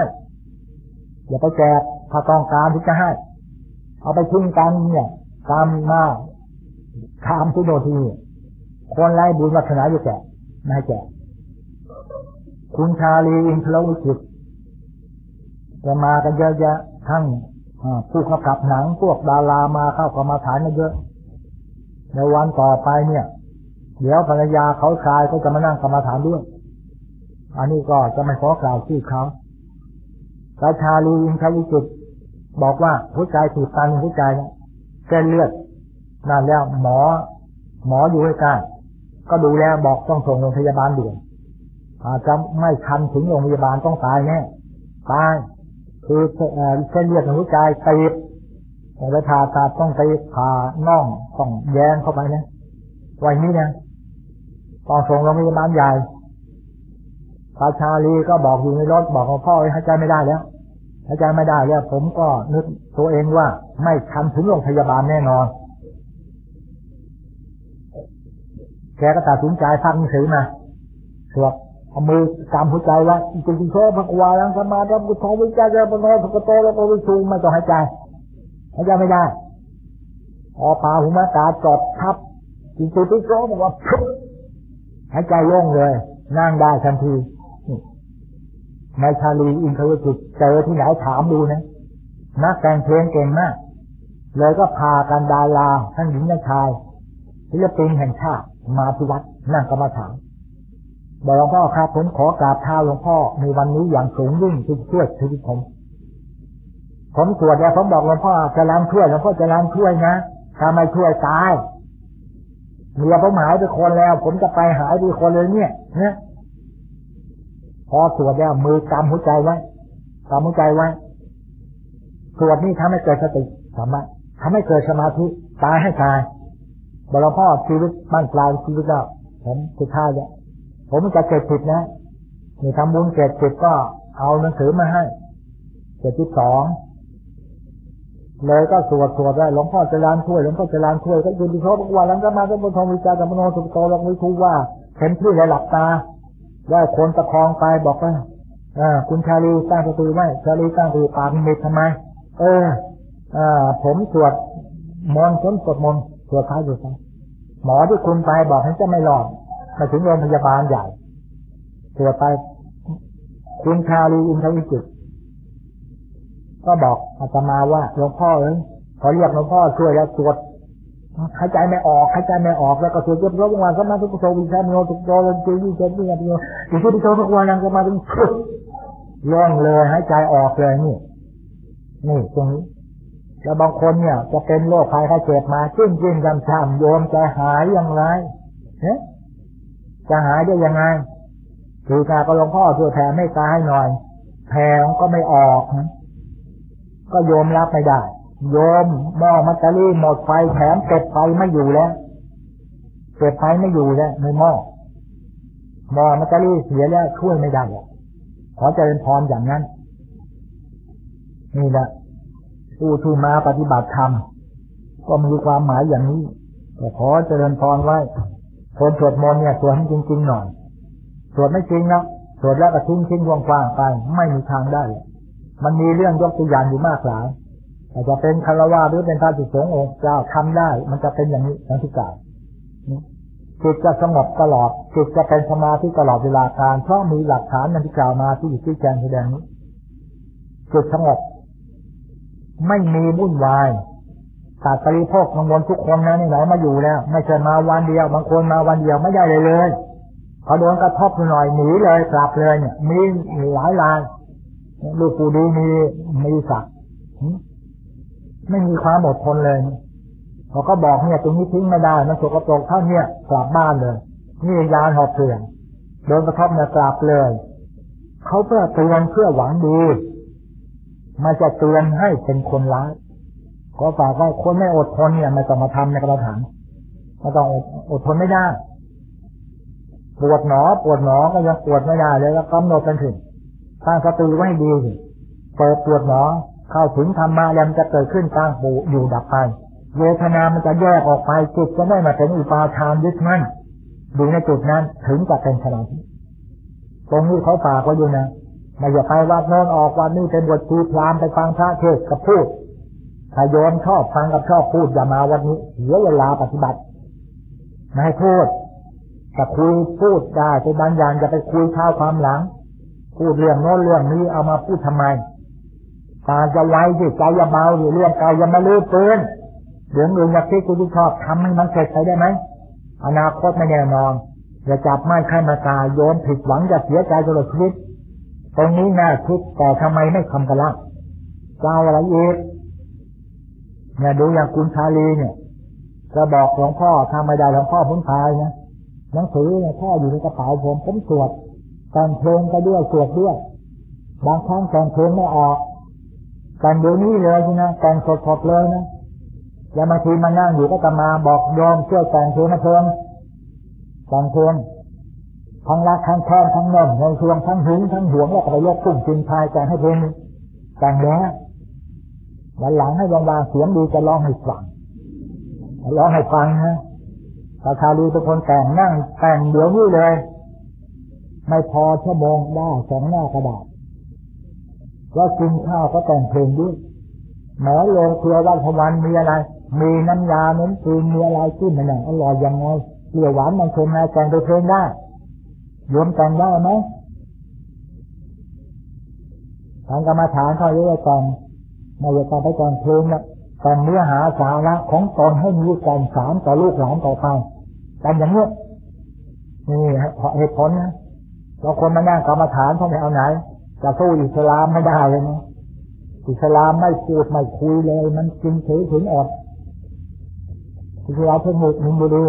A: อย่าไปแจกถ้าต้องการที่จะให้ เอาไปทิ้งกันเนี่ยตามมาตามทุโนทีคนไร้บุญวัฒนาอยู่แจกไม่ให้แจกคุณชาลีอินทรวิจิตจะมากันเยอะแยะทั้ง ผู้ขับกับหนังพวกดารามาเข้ากรรมาฐานเยอะในวันต่อไปเนี่ย เดี๋ยวภรรยาเขาชายก็จะมานั่งกรรมาฐานด้วย อันนี้ก็จะไม่ขอกล่าวชื่อเขาราชาลีอินทรวิจิตบอกว่าหัวใจถูกตันหัวใจเส้นเลือดนั่นแล้วหมอ หมออยู่ให้กล้ก็ดูแลบอกต้องส่งโรงพยาบาลด่วนอาจจะไม่ทันถึงโรงพยาบาลต้องตายแน่ตาย คือเส้นเลือดในหัวใจตีบต้องไปผ่าตัดต้องไปผ่าน่องต้องแยงเข้าไปนะวันนี้นะตองส่งโรงพยาบาลใหญ่พระชาลีก็บอกอยู่ในรถบอกว่าพ่อหายใจไม่ได้แล้วหายใจไม่ได้แล้วผมก็นึกตัวเองว่า ไม่ทันถึงโรงพยาบาลแน่นอน แกก็ตัดสินใจพักหนังสือมาสวด เอามือกำหัวใจไว้จริงๆโทษพระกวาลังสมาธิพุทโธวิจารณ์ปโนสุกโตแล้วก็วิชูไม่ต้องหายใจหายใจไม่ได้พอปาหุมาตาจอดทับจริงๆที่โบอกว่าพุหายใจโล่งเลย นั่งได้ทันทีนายชาลีอินทวจิตเจอที่ไหนถามดูนะนักแต่งเพลงเก่งมาก เลยก็พากันดาราทั้งหญิงและชายศิลปินแห่งชาติมาที่วัดนั่งกรรมฐาน บอกหลวงพ่อครับผมขอกราบเท้าหลวงพ่อในวันนี้อย่างสูงยิ่งที่ช่วยชีวิตผม ผมสวดแล้วผมบอกหลวงพ่อจะล้างช่วยหลวงพ่อจะล้างช่วยนะถ้าไม่ช่วยตายเมียผมหายไปคนแล้ว ผมจะไปหายไปคนเลยเนี่ยนะพอสวดแล้วมือกำหัวใจไว้กำหัวใจไว้สวดนี่ทำให้เกิดสติสามารถทำให้เกิดสมาธิตายให้ตายบอกหลวงพ่อชีวิตบ้านปลายชีวิตแล้วผมสุดท้ายเนี่ย ผมจะเจ็ดสิบนะนี่ทำบุญเจ็ดสิบก็เอาหนังสือมาให้เจ็ดสิบสองเลยก็สวดสวดได้หลวงพ่อจะรานช่วยหลวงพ่อจะรานช่วยก็ยืนดีเขาบอกว่าหลังจากมาก็บนทองวิจารกับมโนสุโตลองวิทูว่าเห็นที่หลับตาได้คนตะคองไปบอกว่าอคุณชาลีตั้งประตูไว้ชาลีตั้งประตูปากมิดทำไม เอออผมสวดมนต์ผมสวดมนต์สวดท้ายอยู่ไปหมอที่คุณไปบอกให้จะไม่รอด มาถึงโรงพยาบาลใหญ่ตรวจไปคุณชาลีอินทวิจิตก็บอกอาตมาว่าหลวงพ่อเอ้ยขอเรียกหลวงพ่อช่วยแล้วตรวจหายใจไม่ออกหายใจไม่ออกแล้วก็สวดเยอะๆวันสมาธิกุศลวิชาโนตุโตลจีวิเจวิญญาณอยู่ที่ที่โตทุกวันยังจะมาถึงล่องเลยหายใจออกเลยนี่ นี่ตรงนี้แล้วบางคนเนี่ย จะเป็นโรคภัยไข้เจ็บมาจิ้มจิ้มจำจำโยมจะหายอย่างไรเนี่ย จะหายได้ยังไงคือการก็หลวงพ่อช่วยแผ่ไม่ตาให้หน่อย แผ่ก็ไม่ออก ก็โยมรับไม่ได้ โยมมองมัตตารีหมดไฟแถมเก็บไฟไม่อยู่แล้วเก็บไปไม่อยู่แล้วในหม้อหม้อมันจะรีเสียแล้วช่วยไม่ได้ขอเจริญพรอย่างนั้น นี่แหละผู้ที่มาปฏิบัติธรรมก็มีความหมายอย่างนี้แต่ขอเจริญพรไว้ คนสวดมนต์เนี่ยสวดให้จริงๆหน่อยสวดไม่จริงนะสวดแล้วก็ทิ้งทิ้งวงกว้างไปไม่มีทางได้ มันมีเรื่องยกตัวอย่างอยู่มากหลายอาจจะเป็นคารวะหรือเป็นพระจิตสงฆ์องค์เจ้าทำได้ มันจะเป็นอย่างนี้ทั้งที่กล่าวจิตจะสงบตลอดจิตจะเป็นสมาธิตลอดเวลาการเพราะมีหลักฐานนันที่กล่าวมาที่อยู่ที่แจงแสดงนี้จิตสงบไม่มีวุ่นวาย ศาสตรีพกกังวลทุกคนนะนี่ไหนมาอยู่แล้ว ไม่ใช่มาวันเดียว บางคนมาวันเดียวไม่ได้เลยเลยพอโดนกระทบหน่อยหนีเลยกลับเลยเนี่ย มีหลายรายลูกปูดีมีมีสักไม่มีความอดทนเลยเขาก็บอกเนี่ยตรงนี้ทิ้งไม่ได้มันสกปรกเท่านี้กลับบ้านเลย นี่ยานหอบเถื่อนโดนกระทบเนี่ยกลับเลยเขาเพื่อเตือนเพื่อหวังดีมาจะเตือนให้เป็นคนร้าย ก็ฝากว่าคนไม่อดทนเนี่ยไม่ต้องมาทำในกระถางไม่ต้องอดทนไม่ได้ปวดหนอ ปวดหนอก็ยังปวดไม่ได้เลยแล้วกำหนดกันถึงตั้งสติไว้ดีเปิดปวดหนอ เข้าถึงธรรมะแล้วมันจะเกิดขึ้นกลางปูอยู่ดับไปเวทนามันจะแยกออกไปจิตจะไม่มาถึงอุปาทานยึดมั่นดูในจุดนั้นถึงจะเป็นขนาดตรงนี้เขาฝากไว้อยู่นะไม่อย่าไปวัดน้นออกวัดนี้เป็นบทชีพรามไปฟังพระเทศกับพูด ถ้าโยมชอบฟังกับชอบพูดอย่ามาวันนี้เสียเวลาปฏิบัติไม่ให้พูดแต่คุยพูดได้เป็นบางอย่างจะไปคุยข้าวความหลัง พูดเรื่องโน้นเรื่องนี้เอามาพูดทำไมตาจะไว้สิใจจะเบาอยู่เรื่องกายยังไม่ลืมเปืนเรื่องอื่นอยากที่คุณชอบทำให้มันเสร็จไปได้ไหมอนาคตไม่แน่นอนอย่าจับไม้ข้ามาตาโยนผิดหวังจะเสียใจตลอดชีวิตตรงนี้น่าคิดแต่ทำไมไม่ทำกันล่ะเจ้าอะไรอีก เนี่ยดูอย่างคุณชาลีเนี่ยจะบอกหลวงพ่อทำไม่ได้หลวงพ่อพ้นทายนะหนังสือเนี่ยพ่ออยู่ในกระเป๋าผมผมสวดแต่งเพลงก็ด้วยสวดด้วยบางครั้งแต่งเพลงไม่ออกแต่งเดี๋ยวนี้เลยนะแต่งสดๆเลยนะแล้วมาทีมานั่งอยู่ก็จะมาบอกยอมเชื่อแต่งเพลงมาเพิ่มแต่งเพลงทั้งรักทั้งแค้นทั้งน่นในช่วงทั้งหึงทั้งหวงแล้วก็ไปยกตุ้งจินทายแต่งให้เพลงแต่งแล้ว วันหลังให้วางวางเสียงดีจะร้องให้ฟังร้องให้ฟังนะตาชาลีเป็นคนแต่งนั่งแต่งเดี๋ยวนี้เลย ไม่พอชั่วโมงได้สองหน้ากระดาษแล้วกินข้าวก็แต่งเพลงด้วยหมอลงเพื่อวันพวันมีอะไร มีน้ำยาเน้นตีนมีอะไรขึ้นมันอย่างอร่อยยังไงเปรี้ยวหวานมันเค็มมาแต่งไปเพลงได้โยมแต่งได้ไหมทางกรรมฐานเขาเรียกว่าแต่ง ไม่ใช่การไปแต่งเพลงนะแต่งเนื้อหาสาระของตอนให้มีการสารต่อลูกหลานต่อไปแต่อย่างนี้นี่เหตุผลนะเราคนมานั่งกรรมฐานท่านเอาไหนจะสู้อิสลามไม่ได้เลยนะอิสลามไม่พูดไม่คุยเลย มันจริงถือถึงอดอิสลามเพิ่งหมดมินบุรี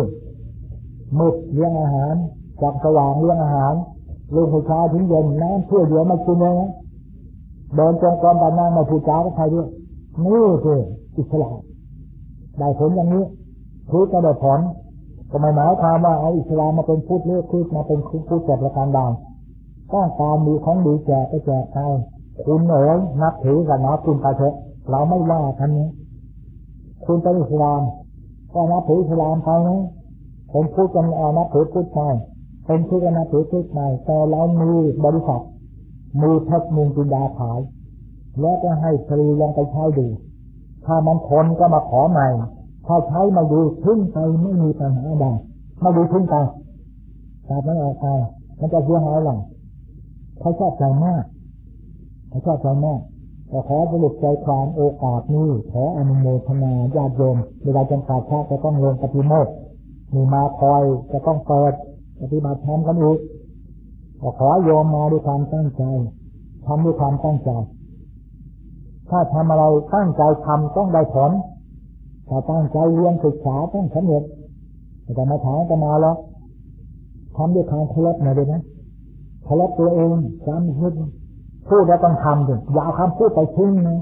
A: มืดเลี้ยงอาหารจับสว่างเลี้ยงอาหารลูกผู้ชายถึงเย็นน้ำเพื่อเดี๋ยวมากินเลยนะ เดินจงกรมบานนางมาผู้จ้าก็ใครด้วยนี่คืออิสลามได้ผลอย่างนี้พูดก็ได้ผลก็ไม่หมายความว่าเอาอิสลามมาเป็นพูดเลือกพูดมาเป็นพูดแจกประการใดต้องการมีของดีแจกไปแจกใครคุณเอ๋ยนับถือกันนะคุณไปเถอะเราไม่ว่าท่านนี้ คุณเป็นอิสลามก็นับถืออิสลามไปนะผมพูดกันเอานับถือพูดไปเป็นพูดกันนับถือพูดไปแต่เรามีบริษัท มีเพชรมูลจิดาขาย แล้วก็ให้ฟรีลองไปใช้ดู ถ้ามันทนก็มาขอใหม่ ถ้าใช้มาดูทิ้งไปไม่มีปัญหาใดมาดูทิ้งไปแต่ไม่ออกไปมันจะเสียหายหลังเขาชอบใจมากเขาชอบใจมากแต่ขอสรุปใจความโอกาสนี้ขออนุโมทนาญาติโยมเวลาจำกัดชาติจะต้องลงปฏิโมกมีมาคอยจะต้องเปิดปฏิบัติธรรมกันอีก ขอโยมมาด้วยความตั้งใจทำด้วยความตั้งใจถ้าทำอะไรตั้งใจทำต้องได้ผลถ้าตั้งใจเรียนศึกษาต้องสำเร็จแต่มาถามจะมาแล้วทำด้วยความเคารพหน่อยเลยนะเคารพตัวเองจำพูดพูดแล้วต้องทำด้วยอย่าคำพูดไปทิ้งนะ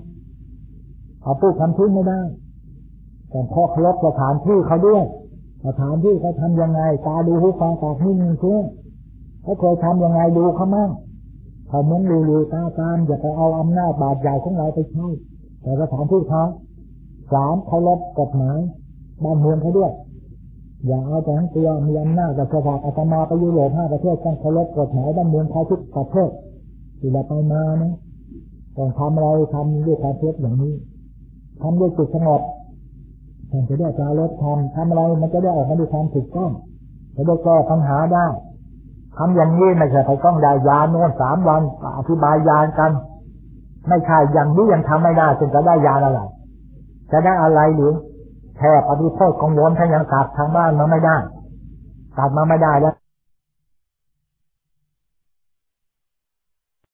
A: เอาพูดคำทิ้งไม่ได้แต่พอเคารพสถานที่เขาด้วยสถานที่เขาทำยังไง ตาดูหูฟังปากนิ่งเชื่อ เขาเคยทำยังไงดูเขามั่งเขาเหมือนดูดูตาตามอย่าไปเอาอำนาจบาดใหญ่ของเราไปใช้แต่สถานที่เขาสามเขาลบกฎหมายบ้านเมืองเขาด้วย อย่าเอาแต่ทั้งตัวมีอำนาจแต่สภาพอาตมาไปยุโรปห้าประเทศต้องเคารพกฎหมายบ้านเมืองเขาทุกประเทศที่เราไปมานะต้องทำอะไรทำด้วยความเพียรอย่างนี้ทำด้วยจิตสงบท่านจะได้การลดทำทำอะไรมันจะได้ออกมาด้วยความถูกต้องจะได้แก้ปัญหาได้ ทำอย่างนี้ไม่ใช่ไปต้องได้ยาโน่นสามวันอธิบายยากัน ไม่ใช่อย่างนี้ยังทำไม่ได้จึงจะได้ยาอะไร จะได้อะไรหรือแค่ปฏิโทษของโยมท่านยังตัดทางบ้านมาไม่ได้ตัดมาไม่ได้แล้ว